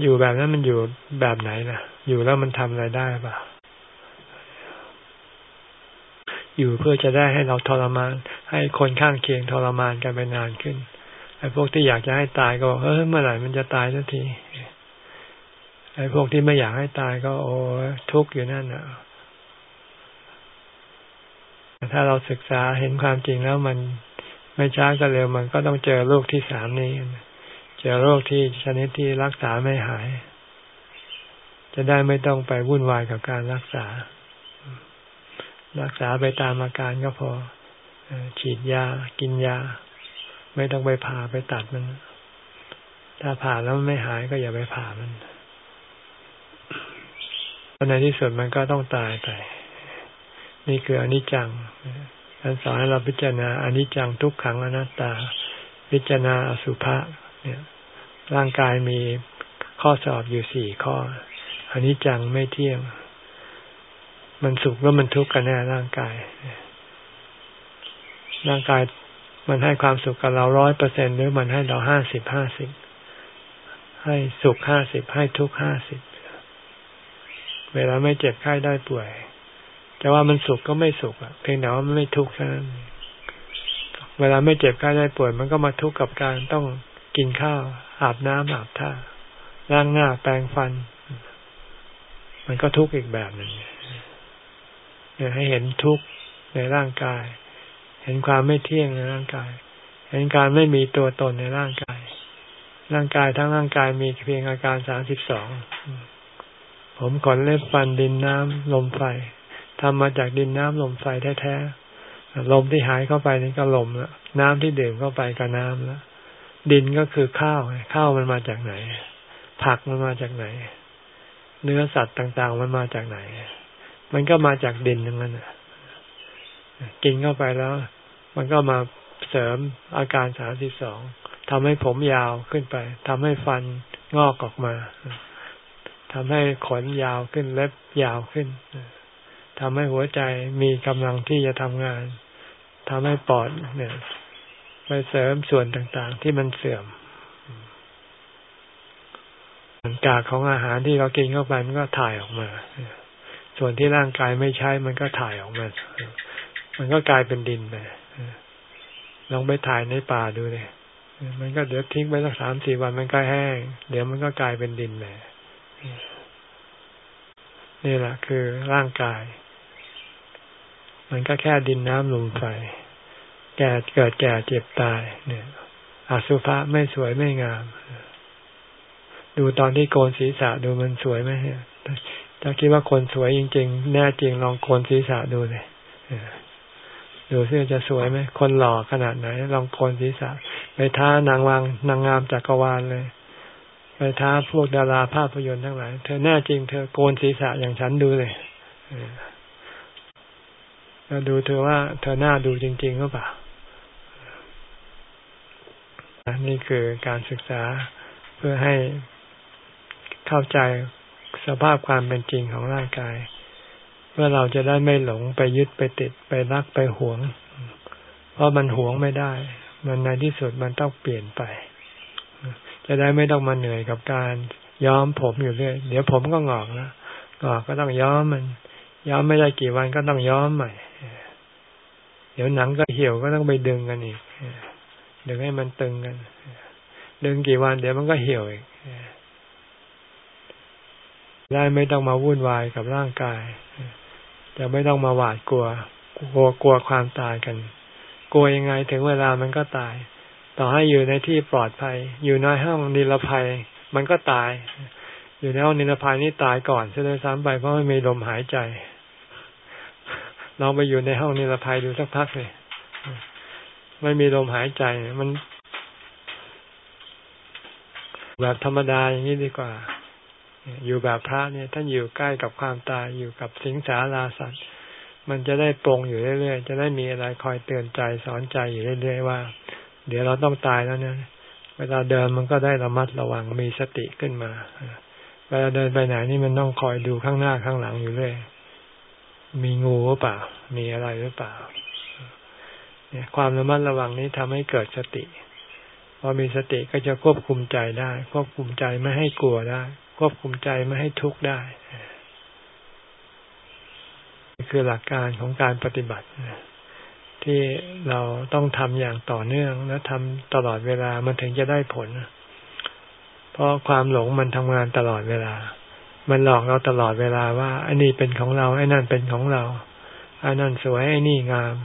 อยู่แบบนั้นมันอยู่แบบไหนล่ะ อยู่แล้วมันทำอะไรได้ป่ะ อยู่เพื่อจะได้ให้เราทรมาน ให้คนข้างเคียงทรมานกันไปนานขึ้นไอ้พวกที่อยากจะให้ตายก็บอกเออเมื่อไหร่มันจะตายสักทีไอ้พวกที่ไม่อยากให้ตายก็ โอ้ทุกข์อยู่นั่นอะถ้าเราศึกษาเห็นความจริงแล้วมันไม่ช้าก็เร็วมันก็ต้องเจอโรคที่สามนี้ เจอโรคที่ชนิดที่รักษาไม่หาย จะได้ไม่ต้องไปวุ่นวายกับการรักษา รักษาไปตามอาการก็พอฉีดยากินยา ไม่ต้องไปผ่าไปตัดมัน ถ้าผ่าแล้วไม่หายก็อย่าไปผ่ามันในที่สุดมันก็ต้องตายไป นี่คืออนิจจังท่านสอนให้เราพิจารณาอนิจจังทุกขังอนัตตา พิจารณาอสุภะเนี่ย ร่างกายมีข้อสอบอยู่สี่ข้ออนิจจังไม่เที่ยง มันสุขแล้วมันทุกข์กันแน่ร่างกาย ร่างกายมันให้ความสุขกับเราร้อยเปอร์เซ็นหรือมันให้เราห้าสิบห้าสิบให้สุขห้าสิบให้ทุกข์ห้าสิบเวลาไม่เจ็บไข้ได้ป่วยจะว่ามันสุขก็ไม่สุขอะเพียงแต่ว่ามันไม่ทุกข์แค่นั้นเวลาไม่เจ็บไข้ได้ป่วย มันก็มาทุกข์กับการต้องกินข้าวอาบน้ำอาบท่าล้างหน้าแปรงฟัน มันก็ทุกข์อีกแบบหนึ่งเนี่ย ให้เห็นทุกข์ในร่างกาย เห็นความไม่เที่ยงในร่างกาย เห็นการไม่มีตัวตนในร่างกาย ร่างกายทั้งร่างกายมีเพียงอาการสามสิบสองผมขนเล็บฟันดินน้ำลมไฟทำมาจากดินน้ำลมไฟแท้ๆลมที่หายเข้าไปนี่ก็ลมแล้วน้ำที่ดื่มเข้าไปก็น้ำแล้วดินก็คือข้าวข้าวมันมาจากไหน ผักมันมาจากไหน เนื้อสัตว์ต่างๆมันมาจากไหน มันก็มาจากดินทั้งนั้นกินเข้าไปแล้ว มันก็มาเสริมอาการสามสิบสองทำให้ผมยาวขึ้นไปทำให้ฟันงอกออกมาทำให้ขนยาวขึ้นเล็บยาวขึ้นทำให้หัวใจมีกำลังที่จะทำงานทำให้ปอดเนี่ยไปเสริมส่วนต่างๆ ที่มันเสื่อมกากของอาหารที่เรากินเข้าไปมันก็ถ่ายออกมา ส่วนที่ร่างกายไม่ใช้มันก็ถ่ายออกมา มันก็กลายเป็นดินไปลองไปถ่ายในป่าดูเลยมันก็เดี๋ยวทิ้งไปสักสามสี่วันมันก็แห้ง เดี๋ยวมันก็กลายเป็นดินไปนี่แหละคือร่างกาย มันก็แค่ดินน้ำลมไฟ แก่เกิดแก่เจ็บตาย เนี่ยอสุภะไม่สวยไม่งาม ดูตอนที่โกนศีรษะดูมันสวยไหมเถ้าคิดว่าคนสวยจริง ๆ แน่จริงลองโกนศีรษะดูเลยดูซิจะสวยไหมคนหล่อขนาดไหน ลองโกนศีรษะ ไปท้านางวางนางงามจักรวาลเลย ไปท้าพวกดาราภาพยนตร์ทั้งหลาย เธอแน่จริงเธอโกนศีรษะอย่างฉันดูเลยแล้วดูเธอว่าเธอหน้าดูจริงๆหรือเปล่า นี่คือการศึกษาเพื่อให้เข้าใจ สภาพความเป็นจริงของร่างกาย เพื่อเราจะได้ไม่หลงไปยึดไปติดไปรักไปหวง เพราะมันหวงไม่ได้ มันในที่สุดมันต้องเปลี่ยนไป จะได้ไม่ต้องมาเหนื่อยกับการย้อมผมอยู่เรื่อยเดี๋ยวผมก็งอกแล้วงอกก็ต้องย้อมมัน ย้อมไม่ได้กี่วันก็ต้องย้อมใหม่เดี๋ยวหนังก็เหี่ยวก็ต้องไปดึงกันอีกดึงให้มันตึงกัน ดึงกี่วันเดี๋ยวมันก็เหี่ยวอีก ได้ไม่ต้องมาวุ่นวายกับร่างกาย จะไม่ต้องมาหวาดกลัว กลัวกลัวความตายกัน กลัวยังไงถึงเวลามันก็ตาย ต่อให้อยู่ในที่ปลอดภัย อยู่ในห้องนิรภัย มันก็ตาย อยู่ในห้องนิรภัยนี่ตายก่อนเสียด้วยซ้ำไปเพราะไม่มีลมหายใจลองไปอยู่ในห้องนิรภัยดูสักพักเลยไม่มีลมหายใจมัน แบบธรรมดาอย่างนี้ดีกว่า อยู่แบบพระเนี่ยท่านอยู่ใกล้กับความตายอยู่กับสิงสาราสัตว์ มันจะได้ปรงอยู่เรื่อยๆ จะได้มีอะไรคอยเตือนใจสอนใจอยู่เรื่อย ๆ ว่า เดี๋ยวเราต้องตายแล้วเนี่ยเวลาเดินมันก็ได้ระมัดระวังมีสติขึ้นมาเวลาเดินไปไหนนี่มันต้องคอยดูข้างหน้าข้างหลังอยู่เรื่อยมีงูหรือเปล่า มีอะไรหรือเปล่า เนี่ย ความระมัดระวังนี้ทำให้เกิดสติ พอมีสติก็จะควบคุมใจได้ ควบคุมใจไม่ให้กลัวได้ ควบคุมใจไม่ให้ทุกข์ได้คือหลักการของการปฏิบัติที่เราต้องทำอย่างต่อเนื่องและทำตลอดเวลามันถึงจะได้ผล เพราะความหลงมันทำงานตลอดเวลา มันหลอกเราตลอดเวลาว่าอ้นี่เป็นของเราไอ้นั่นเป็นของเราไอ้นั่นสวยไอ้นี่งาม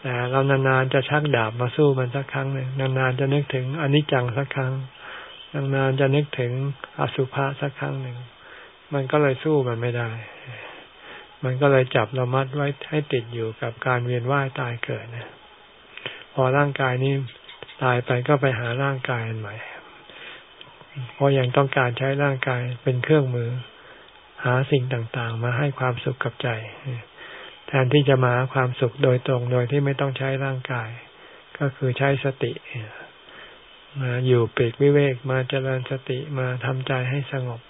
แต่เรานานๆจะชักดาบมาสู้มันสักครั้งหนึ่งนานๆจะนึกถึงอนิจจังสักครั้ง นานๆจะนึกถึงอสุภะสักครั้งหนึ่ง มันก็เลยสู้มันไม่ได้ มันก็เลยจับเระมัดไว้ให้ติดอยู่กับการเวียนว่ายตายเกิดนะพอร่างกายนี้ตายไปก็ไปหาร่างกายอันใหม่ เพราะยังต้องการใช้ร่างกายเป็นเครื่องมือ หาสิ่งต่างๆ มาให้ความสุขกับใจ แทนที่จะมาความสุขโดยตรงโดยที่ไม่ต้องใช้ร่างกาย ก็คือใช้สติ มาอยู่ปีกวิเวกมาเจริญสติมาทำใจให้สงบ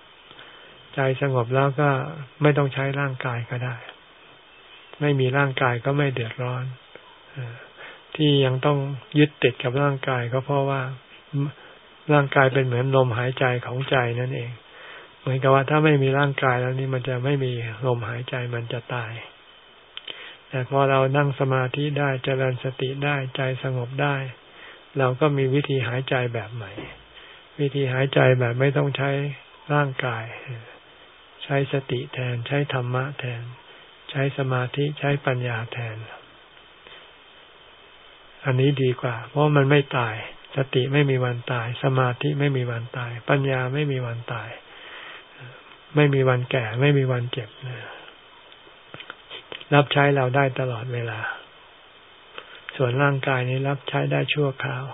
ใจสงบแล้วก็ไม่ต้องใช้ร่างกายก็ได้ ไม่มีร่างกายก็ไม่เดือดร้อนที่ยังต้องยึดติดกับร่างกายก็เพราะว่าร่างกายเป็นเหมือนลมหายใจของใจนั่นเอง เหมือนกับว่าถ้าไม่มีร่างกายแล้วนี่มันจะไม่มีลมหายใจมันจะตาย แต่พอเรานั่งสมาธิได้เจริญสติได้ใจสงบได้ เราก็มีวิธีหายใจแบบใหม่ วิธีหายใจแบบไม่ต้องใช้ร่างกาย ใช้สติแทน ใช้ธรรมะแทน ใช้สมาธิใช้ปัญญาแทน อันนี้ดีกว่า เพราะมันไม่ตาย สติไม่มีวันตาย สมาธิไม่มีวันตาย ปัญญาไม่มีวันตาย ไม่มีวันแก่ ไม่มีวันเจ็บรับใช้เราได้ตลอดเวลา ส่วนร่างกายนี้รับใช้ได้ชั่วคราว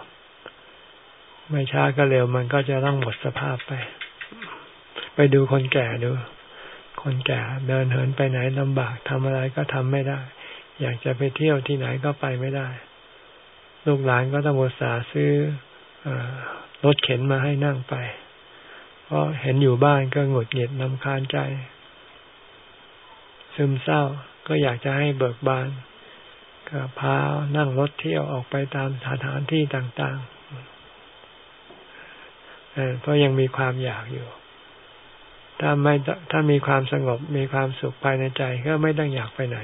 ไม่ช้าก็เร็วมันก็จะต้องหมดสภาพไป ไปดูคนแก่ดู คนแก่เดินเหินไปไหนลำบากทำอะไรก็ทำไม่ได้ อยากจะไปเที่ยวที่ไหนก็ไปไม่ได้ ลูกหลานก็ต้องอุตส่าห์ซื้ออรถเข็นมาให้นั่งไป เพราะเห็นอยู่บ้านก็หงุดหงิดนำคาญใจ ซึมเศร้าก็อยากจะให้เบิกบาน ก็พานั่งรถเที่ยวออกไปตามสถานที่ต่างๆเพราะยังมีความอยากอยู่ ถ้าไม่ถ้ามีความสงบมีความสุขภายในใจก็ไม่ต้องอยากไปไหน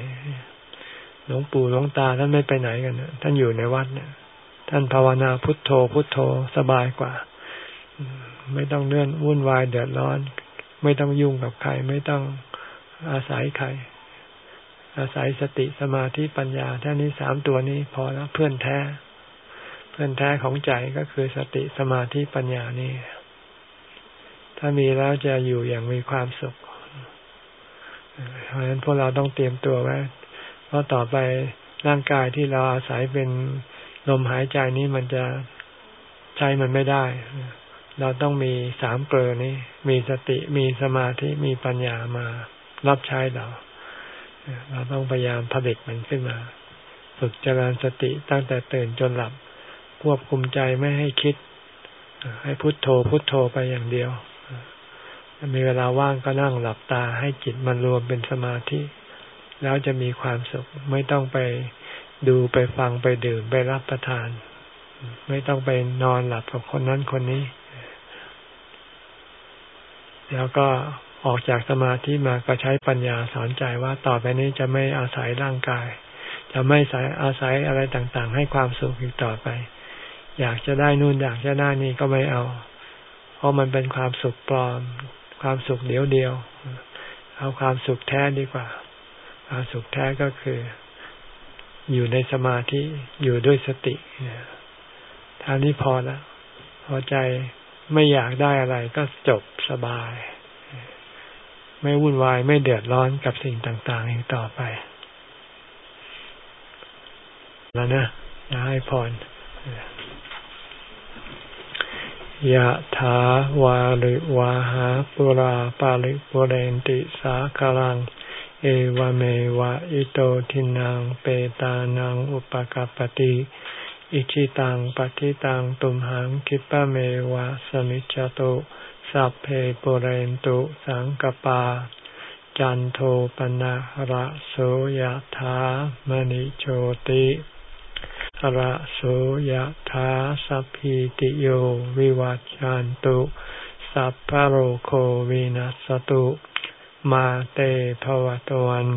หลวงปู่หลวงตาท่านไม่ไปไหนกันนะท่านอยู่ในวัดเนี่ยท่านภาวนาพุทโธ พุทโธสบายกว่า ไม่ต้องเนื่อนวุ่นวายเดือดร้อน ไม่ต้องยุ่งกับใคร ไม่ต้องอาศัยใคร อาศัยสติสมาธิปัญญาท่านี้สามตัวนี้พอแล้วเพื่อนแท้ เพื่อนแท้ของใจก็คือสติสมาธิปัญญานี่ ถ้ามีแล้วจะอยู่อย่างมีความสุข เพราะฉะนั้นพวกเราต้องเตรียมตัวไว้เพราะต่อไปร่างกายที่เราอาศัยเป็นลมหายใจนี้มันจะใช้มันไม่ได้ เราต้องมีสามเกลือนี้ มีสติมีสมาธิมีปัญญามารับใช้เรา เราต้องพยายามผลิตมันขึ้นมา ฝึกเจริญสติตั้งแต่ตื่นจนหลับควบคุมใจไม่ให้คิด ให้พุโทโธพุโทโธไปอย่างเดียวมีเวลาว่างก็นั่งหลับตาให้จิตมันรวมเป็นสมาธิ แล้วจะมีความสุข ไม่ต้องไปดูไปฟังไปดื่มไปรับประทาน ไม่ต้องไปนอนหลับกับคนนั้นคนนี้ แล้วก็ ออกจากสมาธิมาก็ใช้ปัญญาสอนใจว่าต่อไปนี้จะไม่อาศัยร่างกาย จะไม่สายอาศัยอะไรต่างๆ ให้ความสุขอีกต่อไป อยากจะได้นู่นอยากจะได้นี่ก็ไม่เอา เพราะมันเป็นความสุขปลอม ความสุขเดียวเดียว เอาความสุขแท้ดีกว่า ความสุขแท้ก็คือ อยู่ในสมาธิอยู่ด้วยสติท่านี้พอแล้วพอใจไม่อยากได้อะไรก็จบสบาย ไม่วุ่นวายไม่เดือดร้อนกับสิ่งต่างๆอีกต่อไป แล้วนะจะให้พรยะถาวาริวาหาปุราปาริปุเรนติสาคลัง เอวเมวะอิโตทินังเปตานังอุปกปติ อิชิตังปฏิตังตุมหังคิปะเมวะสมิจจตุ สัพเพปุเรนตุสังกปา จันโทปนะระโสยะถามณิโชติระโสยธาสัพพิติโยวิวัจจันตุสัพพโรโควินัสตุ มาเตภวตวัน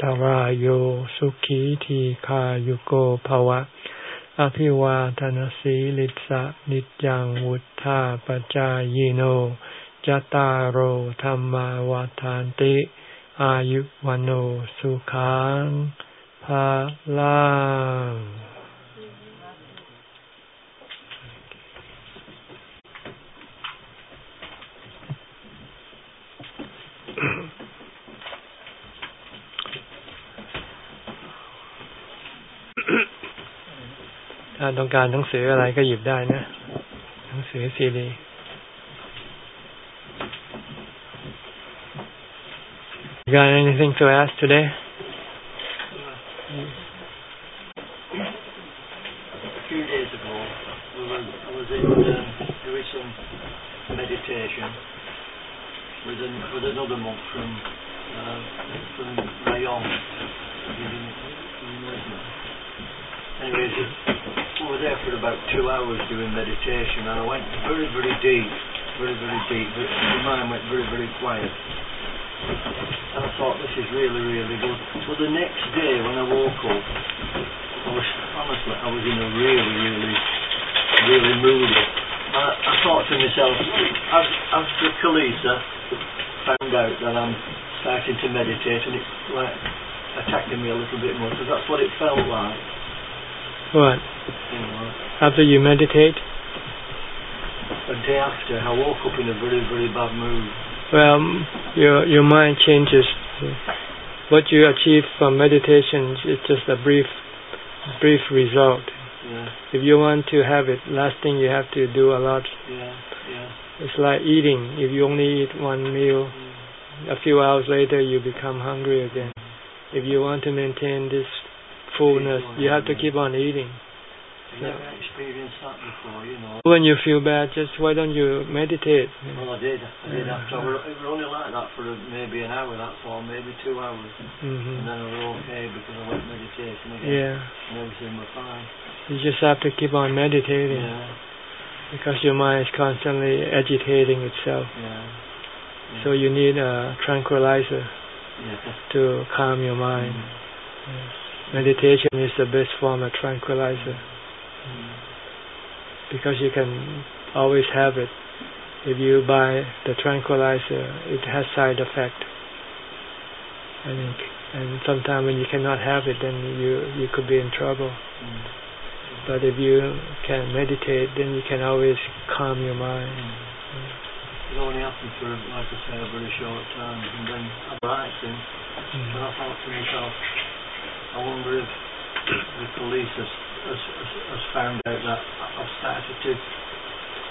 ตารโยสุขีทีขายุโกภวะ อภิวาทนสีลิสะนิจังวุธาปจายโนจตารโหธรรมาวาทานติ อายุวันโอสุขังภาลัง ถ้าต้องการหนังสืออะไรก็หยิบได้นะ หนังสือซีดี You got anything to ask today? Because that's what it felt like. What? After you meditate? A day after, I woke up in a very, very bad mood. Well, your your mind changes. What you achieve from meditation is just a brief, brief result. Yeah. If you want to have it lasting, you have to do a lot. Yeah, yeah. It's like eating. If you only eat one meal, Mm. a few hours later you become hungry again. If you want to maintain this fullness, you have to keep on eating. I've never experienced that before, you know. When you feel bad, just why don't you meditate? Well, I did. I did Yeah. after. It were only like that for maybe an hour, that's all, maybe two hours. And hmm then I were okay because I went meditation again. Yeah, And everything was fine. you just have to keep on meditating Yeah, because your mind is constantly agitating itself. yeah. So you need a tranquilizer Yeah. To calm your mind. Mm. Meditation is the best form of tranquilizer Mm. because you can always have it. If you buy the tranquilizer, it has side effect. And and sometimes when you cannot have it, then you you could be in trouble. Mm. But if you can meditate, then you can always calm your mind. It only happened for, like I say, a very short time, and then I liked him. Mm. But I thought to myself, I wonder if the police has, has, has, found out that I've started to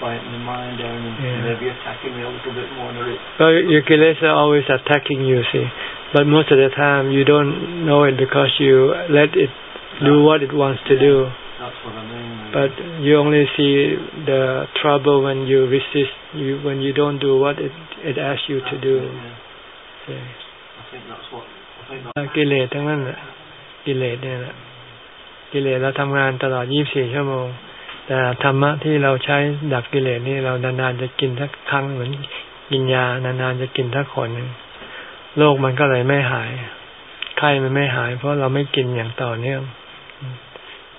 quieten the mind down and Yeah. maybe attacking me a little bit more. Or it, So your kilesa are always attacking you, see. But most of the time you don't know it because you let it do what it wants to do. That's what I mean. But you only see the trouble when you resist, you when you don't do what it it asks you to do. Yeah. See. I think that's what. I think that's กิเลสทั้งนั้นแหละกิเลสเนี่ยแหละกิเลสเราทำงานตลอด 24 ชั่วโมง แต่ธรรมะที่เราใช้ดับกิเลสนี่เรานานๆจะกินสักครั้งเหมือนกินยานานๆจะกินสักคนหนึ่งโรคมันก็เลยไม่หายไข้มันไม่หาย เพราะเราไม่กินอย่างต่อเนื่อง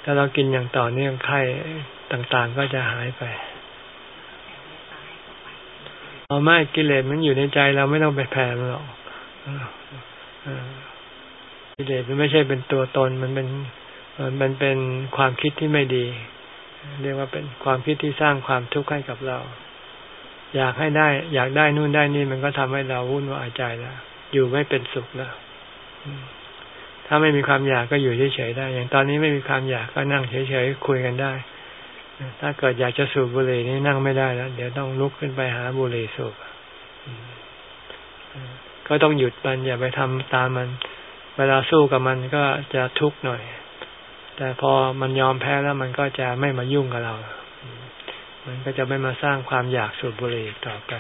ถ้าเรากินอย่างต่อเนื่องไข้ต่างๆก็จะหายไปเอาไม่กิเลสมันอยู่ในใจเราไม่ต้องไปแผ่มันหรอกเออเออกิเลสมันไม่ใช่เป็นตัวตนมันเป็นมันเป็นความคิดที่ไม่ดี เรียกว่าเป็นความคิดที่สร้างความทุกข์ให้กับเรา อยากให้ได้ อยากได้นู่นได้นี่มันก็ทำให้เราวุ่นวายใจแล้วอยู่ไม่เป็นสุขแล้ว ถ้าไม่มีความอยากก็อยู่เฉยๆได้ อย่างตอนนี้ไม่มีความอยากก็นั่งเฉยๆคุยกันได้ ถ้าเกิดอยากจะสูบบุหรี่นี่นั่งไม่ได้แล้ว เดี๋ยวต้องลุกขึ้นไปหาบุหรี่สูบก็ต้องหยุดมันอย่าไปทำตามมัน เวลาสู้กับมันก็จะทุกข์หน่อย แต่พอมันยอมแพ้แล้วมันก็จะไม่มายุ่งกับเรา มันก็จะไม่มาสร้างความอยากสูบบุหรี่ต่อไป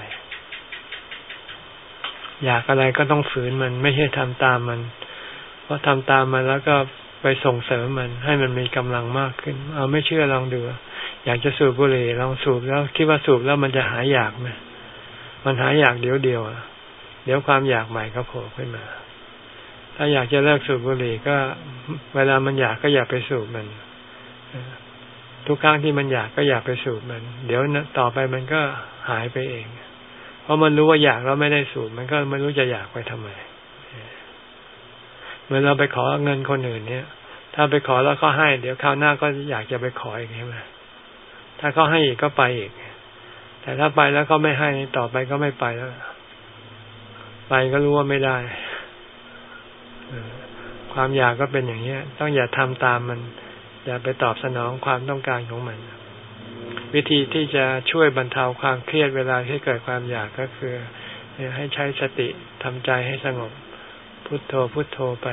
อยากอะไรก็ต้องฝืนมันไม่ใช่ทำตามมัน เพราะทำตามมันแล้วก็ไปส่งเสริมมัน ให้มันมีกำลังมากขึ้น เอาไม่เชื่อลองดู อยากจะสูบบุหรี่ลองสูบแล้วคิดว่าสูบแล้วมันจะหายอยากไหมมันหายอยากเดี๋ยวเดียวอะเดี๋ยวความอยากใหม่ก็โผล่ขึ้นมา ถ้าอยากจะเลิกสูบบุหรี่ก็ เวลามันอยากก็อย่าไปสูบมันทุกครั้งที่มันอยากก็อย่าไปสูบมัน เดี๋ยวต่อไปมันก็หายไปเอง เพราะมันรู้ว่าอยากแล้วไม่ได้สูบมันก็ไม่รู้จะอยากไปทำไม เหมือนเราไปขอเงินคนอื่นเนี่ย ถ้าไปขอแล้วเขาให้ เดี๋ยวคราวหน้าก็อยากจะไปขออีกใช่ไหมถ้าเขาให้อีกก็ไปอีก แต่ถ้าไปแล้วเขาไม่ให้ต่อไปก็ไม่ไปแล้ว ไปก็รู้ว่าไม่ได้ความอยากก็เป็นอย่างนี้ต้องอย่าทำตามมัน อย่าไปตอบสนองความต้องการของมัน วิธีที่จะช่วยบรรเทาความเครียดเวลาที่เกิดความอยากก็คือให้ใช้สติทำใจให้สงบ พุโทโธพุโทโธไป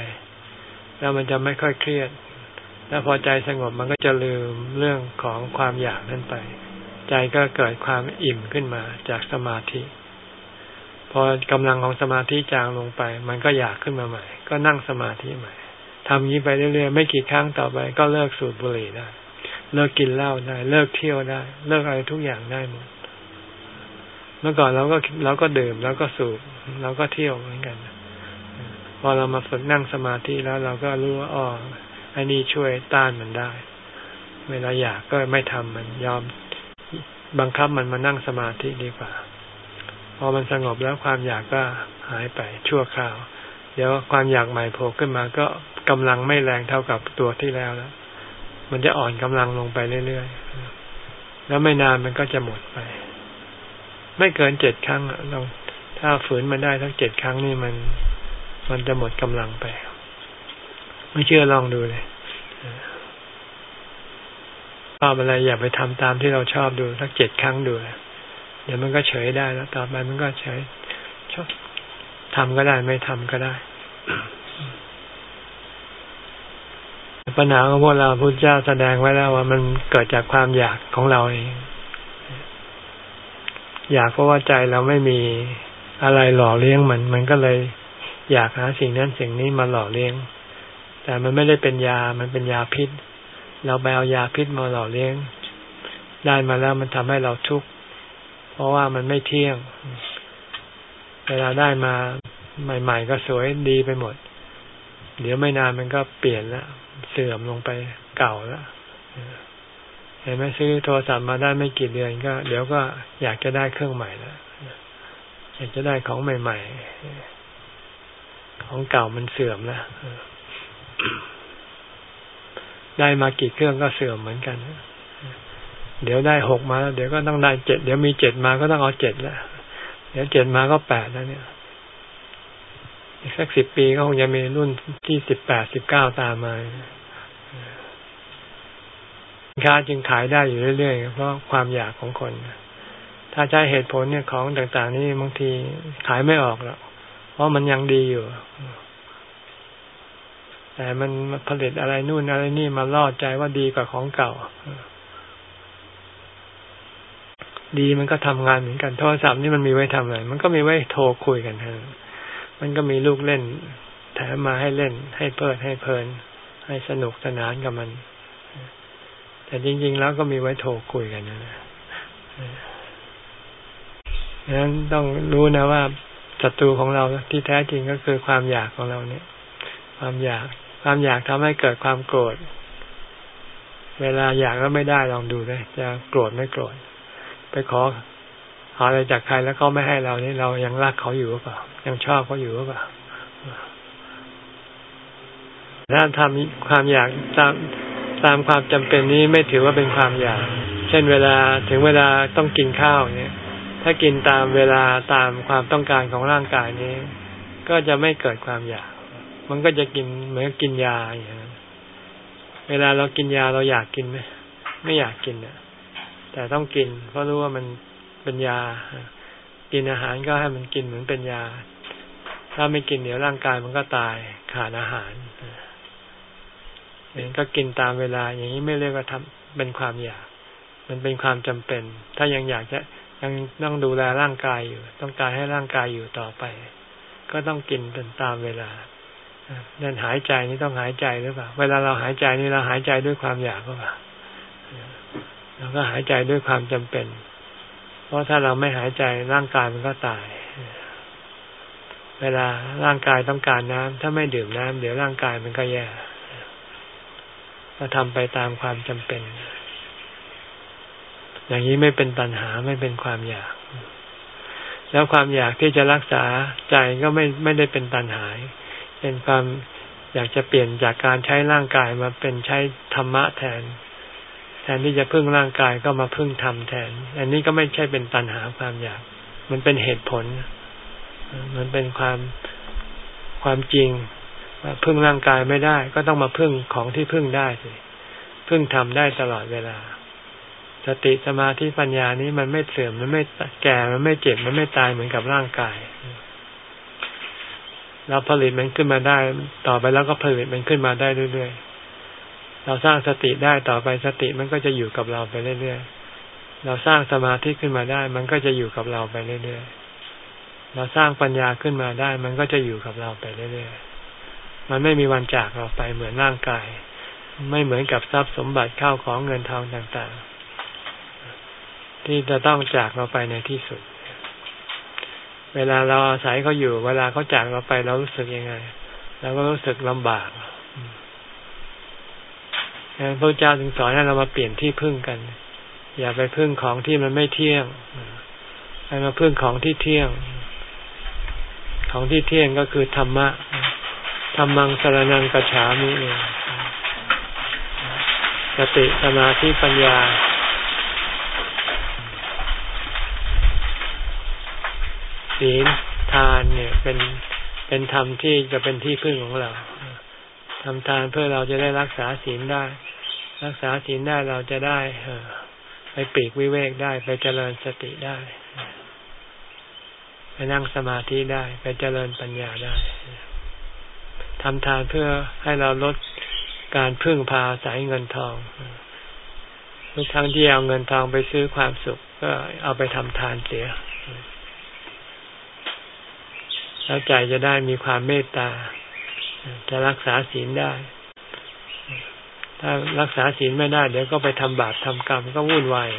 แล้วมันจะไม่ค่อยเครียด แล้วพอใจสงบมันก็จะลืมเรื่องของความอยากนั้นไป ใจก็เกิดความอิ่มขึ้นมาจากสมาธิ พอกำลังของสมาธิจางลงไป มันก็อยากขึ้นมาใหม่ ก็นั่งสมาธิใหม่ทำนี้ไปเรื่อยๆไม่กี่ครั้งต่อไป ก็เลิกสูบบุหรี่ได้ เลิกกินเหล้าได้ เลิกเที่ยวได้ เลิกอะไรทุกอย่างได้หมด เมื่อก่อนเราก็เราก็ดื่ม แล้วก็สูบเราก็เที่ยวเหมือนกัน พอเรามาฝึกนั่งสมาธิแล้วเราก็รู้ว่าอ๋ออันนี้ช่วยต้านมันได้ เวลาอยากก็ไม่ทำมันยอมบังคับมันมานั่งสมาธิดีกว่า พอมันสงบแล้วความอยากก็หายไปชั่วคราว เดี๋ยวความอยากใหม่โผล่ขึ้นมาก็กำลังไม่แรงเท่ากับตัวที่แล้วแล้ว มันจะอ่อนกำลังลงไปเรื่อยๆ แล้วไม่นานมันก็จะหมดไป ไม่เกินเจ็ดครั้งลองถ้าฝืนมันได้ทั้งเจ็ดครั้งนี่มัน มันจะหมดกำลังไป ไม่เชื่อลองดูเลยชอบอะไรอย่าไปทำตามที่เราชอบดูสักเจ็ดครั้งดูเดี๋ยวมันก็เฉยได้แล้วต่อไปมันก็เฉยชอบทำก็ได้ไม่ทำก็ได้ปัญหาของพวกเราพุทธเจ้าแสดงไว้แล้วว่ามันเกิดจากความอยากของเราเอง อยากเพราะว่าใจเราไม่มีอะไรหล่อเลี้ยงมัน มันก็เลย อยากหาสิ่งนั้นสิ่งนี้มาหล่อเลี้ยง แต่มันไม่ได้เป็นยา มันเป็นยาพิษ เราไปเอายาพิษมาหล่อเลี้ยง ได้มาแล้วมันทำให้เราทุกข์ เพราะว่ามันไม่เที่ยง เวลาได้มาใหม่ ๆ ก็สวยดีไปหมด เดี๋ยวไม่นานมันก็เปลี่ยนแล้วเสื่อมลงไปเก่าแล้วเห็นไหมซื้อโทรศัพท์มาได้ไม่กี่เดือนก็ เดี๋ยวก็อยากจะได้เครื่องใหม่แล้วอยากจะได้ของใหม่ ๆ ของเก่ามันเสื่อมแล้วได้มากี่เครื่องก็เสื่อมเหมือนกัน เดี๋ยวได้หกมาแล้วเดี๋ยวก็ต้องได้เจ็ดเดี๋ยวมีเจ็ดมาก็ต้องเอาเจ็ดแล้วเดี๋ยวเจ็ดมาก็แปดแล้วเนี่ยอีกสักสิบปีก็คงจะมีรุ่นที่สิบแปดสิบเก้าตามมาสินค้าจึงขายได้อยู่เรื่อยๆเพราะความอยากของคน ถ้าใช้เหตุผลเนี่ยของต่างๆ นี่บางทีขายไม่ออกหรอก ราะมันยังดีอยู่ แต่มันผลิตอะไรนู่นอะไรนี่มาล่อใจว่าดีกว่าของเก่า ดีมันก็ทำงานเหมือนกันโทรศัพท์นี่มันมีไว้ทำอะไร มันก็มีไว้โทรคุยกันเท่านมันก็มีลูกเล่น แถมมาให้เล่น ให้เพลิดให้เพลิน ให้สนุกสนานกับมัน แต่จริง ๆ แล้วก็มีไว้โทรคุยกันนะดังนั้นต้องรู้นะว่า ศัตรูของเราที่แท้จริงก็คือความอยากของเราเนี่ย ความอยาก ความอยากทำให้เกิดความโกรธ เวลาอยากแล้วไม่ได้ลองดูเลยจะโกรธไม่โกรธ ไปขอขออะไรจากใครแล้วเขาไม่ให้เรานี่เรายังรักเขาอยู่หรือเปล่า ยังชอบเขาอยู่หรือเปล่าถ้าทำความอยากตามตามความจำเป็นนี้ไม่ถือว่าเป็นความอยาก เช่นเวลาถึงเวลาต้องกินข้าวเนี่ย ถ้ากินตามเวลาตามความต้องการของร่างกายนี้ ก็จะไม่เกิดความอยาก มันก็จะกินเหมือนกินยาอย่างนี้เวลาเรากินยาเราอยากกินไหมไม่อยากกินอะ แต่ต้องกิน เพราะรู้ว่ามันเป็นยา กินอาหารก็ให้มันกินเหมือนเป็นยา ถ้าไม่กินเดี๋ยวร่างกายมันก็ตายขาดอาหารอย่างก็กินตามเวลา อย่างนี้ไม่เรียกว่าทำเป็นความอยาก มันเป็นความจำเป็น ถ้ายังอยากจะ ยังต้องดูแลร่างกายอยู่ ต้องการให้ร่างกายอยู่ต่อไป ก็ต้องกินเป็นตามเวลาเดินหายใจนี่ต้องหายใจหรือเปล่า เวลาเราหายใจนี่เราหายใจด้วยความอยากหรือเปล่าเราก็หายใจด้วยความจำเป็น เพราะถ้าเราไม่หายใจร่างกายมันก็ตาย เวลาร่างกายต้องการน้ำถ้าไม่ดื่มน้ำเดี๋ยวร่างกายมันก็แย่ ก็ทำไปตามความจำเป็น อย่างนี้ไม่เป็นปัญหาไม่เป็นความอยาก แล้วความอยากที่จะรักษาใจก็ไม่ไม่ได้เป็นตัณหา เป็นความอยากจะเปลี่ยนจากการใช้ร่างกายมาเป็นใช้ธรรมะแทน แทนที่จะพึ่งร่างกายก็มาพึ่งธรรมแทน อันนี้ก็ไม่ใช่เป็นตัณหาความอยาก มันเป็นเหตุผล มันเป็นความความจริงว่าพึ่งร่างกายไม่ได้ ก็ต้องมาพึ่งของที่พึ่งได้สิพึ่งทำได้ตลอดเวลา สติสมาธิปัญญานี้มันไม่เสื่อมมันไม่แก่มันไม่เจ็บมันไม่ตายเหมือนกับร่างกายเราผลิตมันขึ้นมาได้ ต่อไปแล้วก็ผลิตมันขึ้นมาได้เรื่อยๆเราสร้างสติได้ต่อไปสติมันก็จะอยู่กับเราไปเรื่อยๆเราสร้างสมาธิขึ้นมาได้ มันก็จะอยู่กับเราไปเรื่อยๆเราสร้างปัญญาขึ้นมาได้ มันก็จะอยู่กับเราไปเรื่อยๆมันไม่มีวันจากเราไปเหมือนร่างกาย ไม่เหมือนกับทรัพย์สมบัติข้าวของเงินทองต่างๆ ที่จะต้องจากเราไปในที่สุด เวลาเราอาศัยเขาอยู่ เวลาเขาจากเราไปเรารู้สึกยังไงเราก็รู้สึกลำบากพระเจ้าจึงสอนให้เรามาเปลี่ยนที่พึ่งกัน อย่าไปพึ่งของที่มันไม่เที่ยงให้มาพึ่งของที่เที่ยง ของที่เที่ยงก็คือธรรมะธรรมังสรนังกัจฉามิเองสติสมาธิปัญญา ศีลทานเนี่ยเป็นเป็นธรรมที่จะเป็นที่พึ่งของเราทำทานเพื่อเราจะได้รักษาศีลได้ รักษาศีลได้เราจะได้ไปปีกวิเวกได้ไปเจริญสติได้ ไปนั่งสมาธิได้ ไปเจริญปัญญาได้ทำทานเพื่อให้เราลดการพึ่งพาสายเงินทองทุกครั้งที่เอาเงินทองไปซื้อความสุข ก็เอาไปทำทานเสีย แล้วใจจะได้มีความเมตตา จะรักษาศีลได้ ถ้ารักษาศีลไม่ได้ เดี๋ยวก็ไปทำบาปทำกรรมก็วุ่นวาย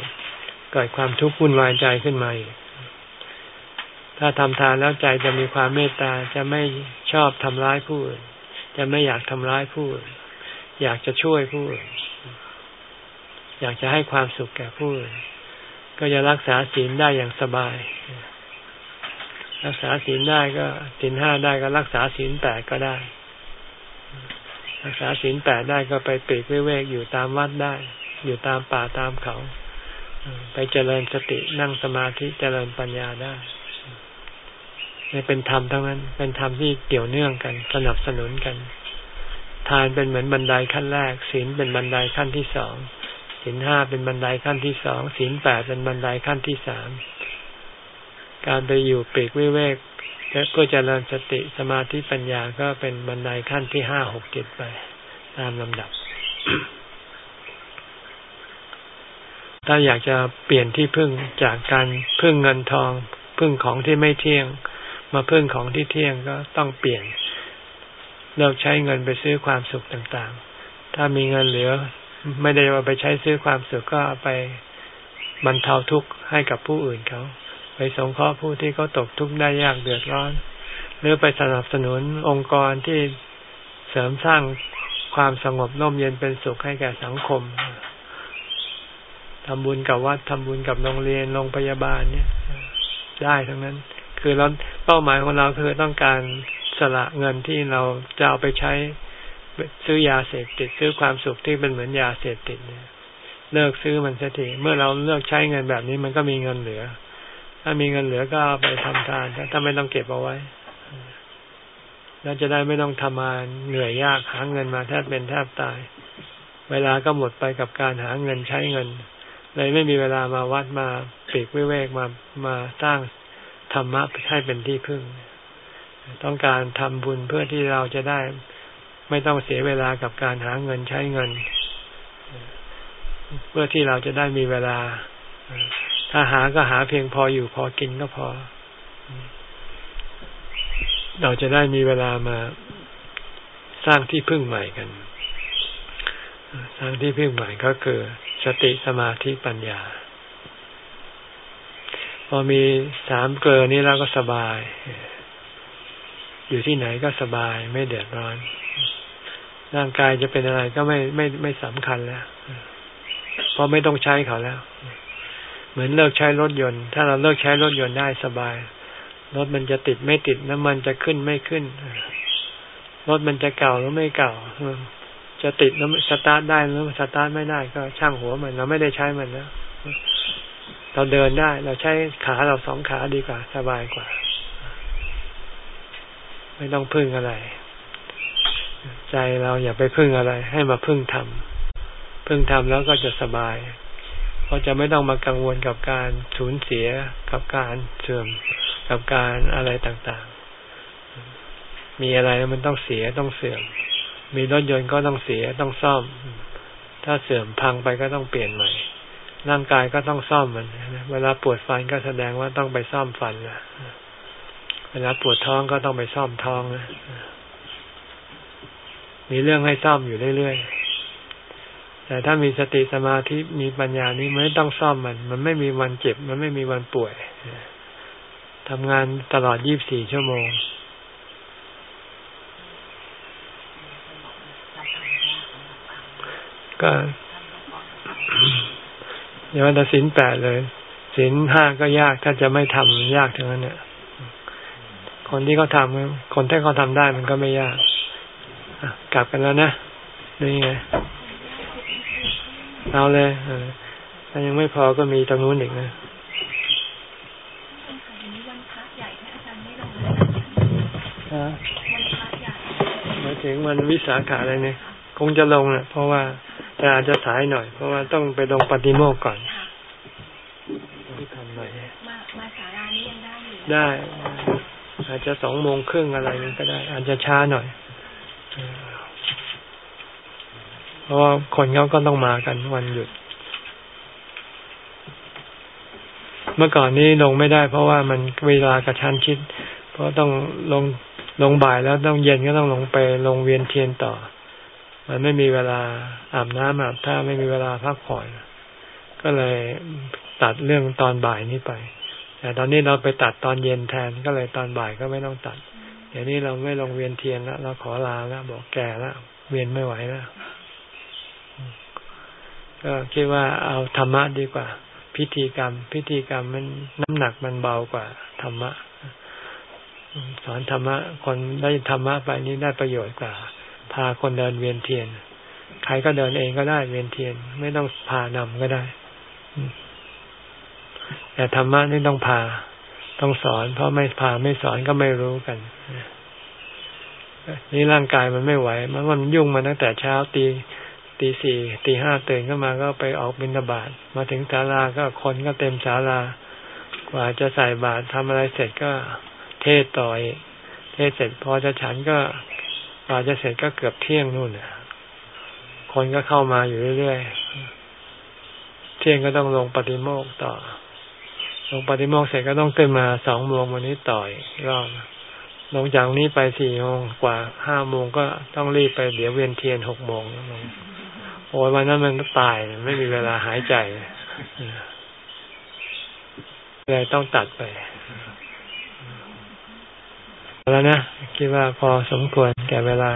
เกิดความทุกข์วุ่นวายใจขึ้นมาอีกถ้าทำทานแล้วใจจะมีความเมตตาจะไม่ชอบทำร้ายผู้อื่นจะไม่อยากทำร้ายผู้อื่นอยากจะช่วยผู้อื่นอยากจะให้ความสุขแก่ผู้อื่นก็จะรักษาศีลได้อย่างสบาย รักษาศีลได้ก็ศีลห้าได้ก็รักษาศีลแปดก็ได้ รักษาศีลแปดได้ก็ไปปีกเวกอยู่ตามวัดได้ อยู่ตามป่าตามเขา ไปเจริญสตินั่งสมาธิเจริญปัญญาได้นี่เป็นธรรมทั้งนั้น เป็นธรรมที่เกี่ยวเนื่องกัน สนับสนุนกัน ทานเป็นเหมือนบันไดขั้นแรก ศีลเป็นบันไดขั้นที่สองศีลห้าเป็นบันไดขั้นที่สองศีลแปดเป็นบันไดขั้นที่สาม การไปอยู่ปีกวิเวกเพื่อเจริญสติสมาธิปัญญาก็เป็นบันไดขั้นที่ห้าหกเจ็ดไปตามลำดับ ถ้าอยากจะเปลี่ยนที่พึ่งจากการพึ่งเงินทอง พึ่งของที่ไม่เที่ยง มาพึ่งของที่เที่ยงก็ต้องเปลี่ยนเลิกใช้เงินไปซื้อความสุขต่างๆ ถ้ามีเงินเหลือ ไม่ได้ว่าไปใช้ซื้อความสุขก็ไปบรรเทาทุกข์ให้กับผู้อื่นเขา สงเคราะห์ผู้ที่เขาตกทุกข์ได้ยากเดือดร้อน หรือไปสนับสนุนองค์กรที่เสริมสร้างความสงบร่มเย็นเป็นสุขให้แก่สังคมทำบุญกับวัดทำบุญกับโรงเรียนโรงพยาบาลเนี่ย ได้ทั้งนั้น คือเราเป้าหมายของเราคือต้องการสละเงินที่เราจะเอาไปใช้ซื้อยาเสพติดซื้อความสุขที่เป็นเหมือนยาเสพติดเนี่ยเลิกซื้อมันสักทีเมื่อเราเลิกใช้เงินแบบนี้มันก็มีเงินเหลือ ถ้ามีเงินเหลือก็เอาไปทำทานถ้าไม่ต้องเก็บเอาไว้ แล้วจะได้ไม่ต้องทำงานเหนื่อยยากหาเงินมาแทบเป็นแทบตาย เวลาก็หมดไปกับการหาเงินใช้เงิน เลยไม่มีเวลามาวัดมาปีกวิเวกมามาสร้างธรรมะให้เป็นที่พึ่ง ต้องการทำบุญเพื่อที่เราจะได้ไม่ต้องเสียเวลากับการหาเงินใช้เงิน เพื่อที่เราจะได้มีเวลา ถ้าหาก็หาเพียงพออยู่พอกินก็พอ เราจะได้มีเวลามาสร้างที่พึ่งใหม่กัน สร้างที่พึ่งใหม่ก็คือ สติสมาธิปัญญา พอมีสามเกลือนี้เราก็สบาย อยู่ที่ไหนก็สบายไม่เดือดร้อน ร่างกายจะเป็นอะไรก็ไม่ไม่ไม่สำคัญแล้ว เพราะไม่ต้องใช้เขาแล้ว เหมือนเลิกใช้รถยนต์ ถ้าเราเลิกใช้รถยนต์ได้สบาย รถมันจะติดไม่ติดน้ำมันจะขึ้นไม่ขึ้น รถมันจะเก่าหรือไม่เก่า จะติดแล้วสตาร์ทได้หรือสตาร์ทไม่ได้ก็ช่างหัวมัน เราไม่ได้ใช้มันแล้วเราเดินได้ เราใช้ขาเราสองขาดีกว่า สบายกว่า ไม่ต้องพึ่งอะไร ใจเราอย่าไปพึ่งอะไร ให้มาพึ่งทำพึ่งทำแล้วก็จะสบาย เพราจะไม่ต้องมากังวลกับการสูญเสียกับการเสื่อมกับการอะไรต่างๆ มีอะไรมันต้องเสียต้องเสื่อม มีรถยนต์ก็ต้องเสียต้องซ่อม ถ้าเสื่อมพังไปก็ต้องเปลี่ยนใหม่ ร่างกายก็ต้องซ่อมมัน เวลาปวดฟันก็แสดงว่าต้องไปซ่อมฟันนะเวลาปวดท้องก็ต้องไปซ่อมท้องนะมีเรื่องให้ซ่อมอยู่เรื่อยๆ แต่ถ้ามีสติสมาธิมีปัญญานี้ไม่ต้องซ่อมมัน มันไม่มีวันเจ็บ มันไม่มีวันป่วยทำงานตลอดยี่บสี่ชั่วโมง ก็อย่าว่าแต่สินแปดเลยสินห้าก็ยากถ้าจะไม่ทำยากทั้งนั้นเนี่ย คนที่เขาทำคนที่เขาทำได้มันก็ไม่ยากกลับกันแล้วนะนี่ไง เอาเลยถ้ายังไม่พอก็มีตรงนู้นอีกนะหมายถึงวันวิสาขาอะไรเนี่ย คงจะลงนะเพราะว่าแต่อาจจะสายหน่อย เพราะว่าต้องไปลงปฏิโมกก่อนที่ทำหน่อยมามาสารานี้ยังได้อยู่ได้ อาจจะสองโมงครึ่งอะไรนี้ก็ได้ อาจจะช้าหน่อย เพราะว่าคนเขาก็ต้องมากันวันหยุด เมื่อก่อนนี้ลงไม่ได้ เพราะว่ามันเวลากระชั้นชิด เพราะต้องลงลงบ่ายแล้วต้องเย็นก็ต้องลงไปลงเวียนเทียนต่อ มันไม่มีเวลาอาบน้ำอาบท่าไม่มีเวลาพักผ่อน ก็เลยตัดเรื่องตอนบ่ายนี้ไป แต่ตอนนี้เราไปตัดตอนเย็นแทนก็เลยตอนบ่ายก็ไม่ต้องตัด เดี๋ยวนี้เราไม่ลงเวียนเทียนแล้วเราขอลาแล้วบอกแก่แล้วเวียนไม่ไหวแล้ว ก็คิดว่าเอาธรรมะดีกว่า พิธีกรรม พิธีกรรมมันน้ำหนักมันเบากว่าธรรมะ สอนธรรมะ คนได้ธรรมะไปนี้ได้ประโยชน์กว่า พาคนเดินเวียนเทียน ใครก็เดินเองก็ได้เวียนเทียน ไม่ต้องพานำก็ได้ แต่ธรรมะนี่ต้องพา ต้องสอน เพราะไม่พาไม่สอนก็ไม่รู้กันนี่ร่างกายมันไม่ไหว มันมันยุ่งมาตั้งแต่เช้าตี ตีสี่ตีห้าตื่นขึ้นมาก็ไปออกบิณฑบาตมาถึงศาลาก็คนก็เต็มศาลากว่าจะใส่บาตรทำอะไรเสร็จก็เทศต่อยเทศเสร็จพอจะฉันก็กว่าจะเสร็จก็เกือบเที่ยงนู่นคนก็เข้ามาอยู่เรื่อยๆ เที่ยงก็ต้องลงปฏิโมกข์ต่อ ลงปฏิโมกข์เสร็จก็ต้องขึ้นมาสองโมงวันนี้ต่อยรอบลงจากนี้ไปสี่โมงกว่าห้าโมงก็ต้องรีบไปเดี๋ยวเวียนเทียนหกโมง โอ้ยวันนั้นมันตายไม่มีเวลาหายใจเลยต้องตัดไปแล้วนะ คิดว่าพอสมควรแก่เวลา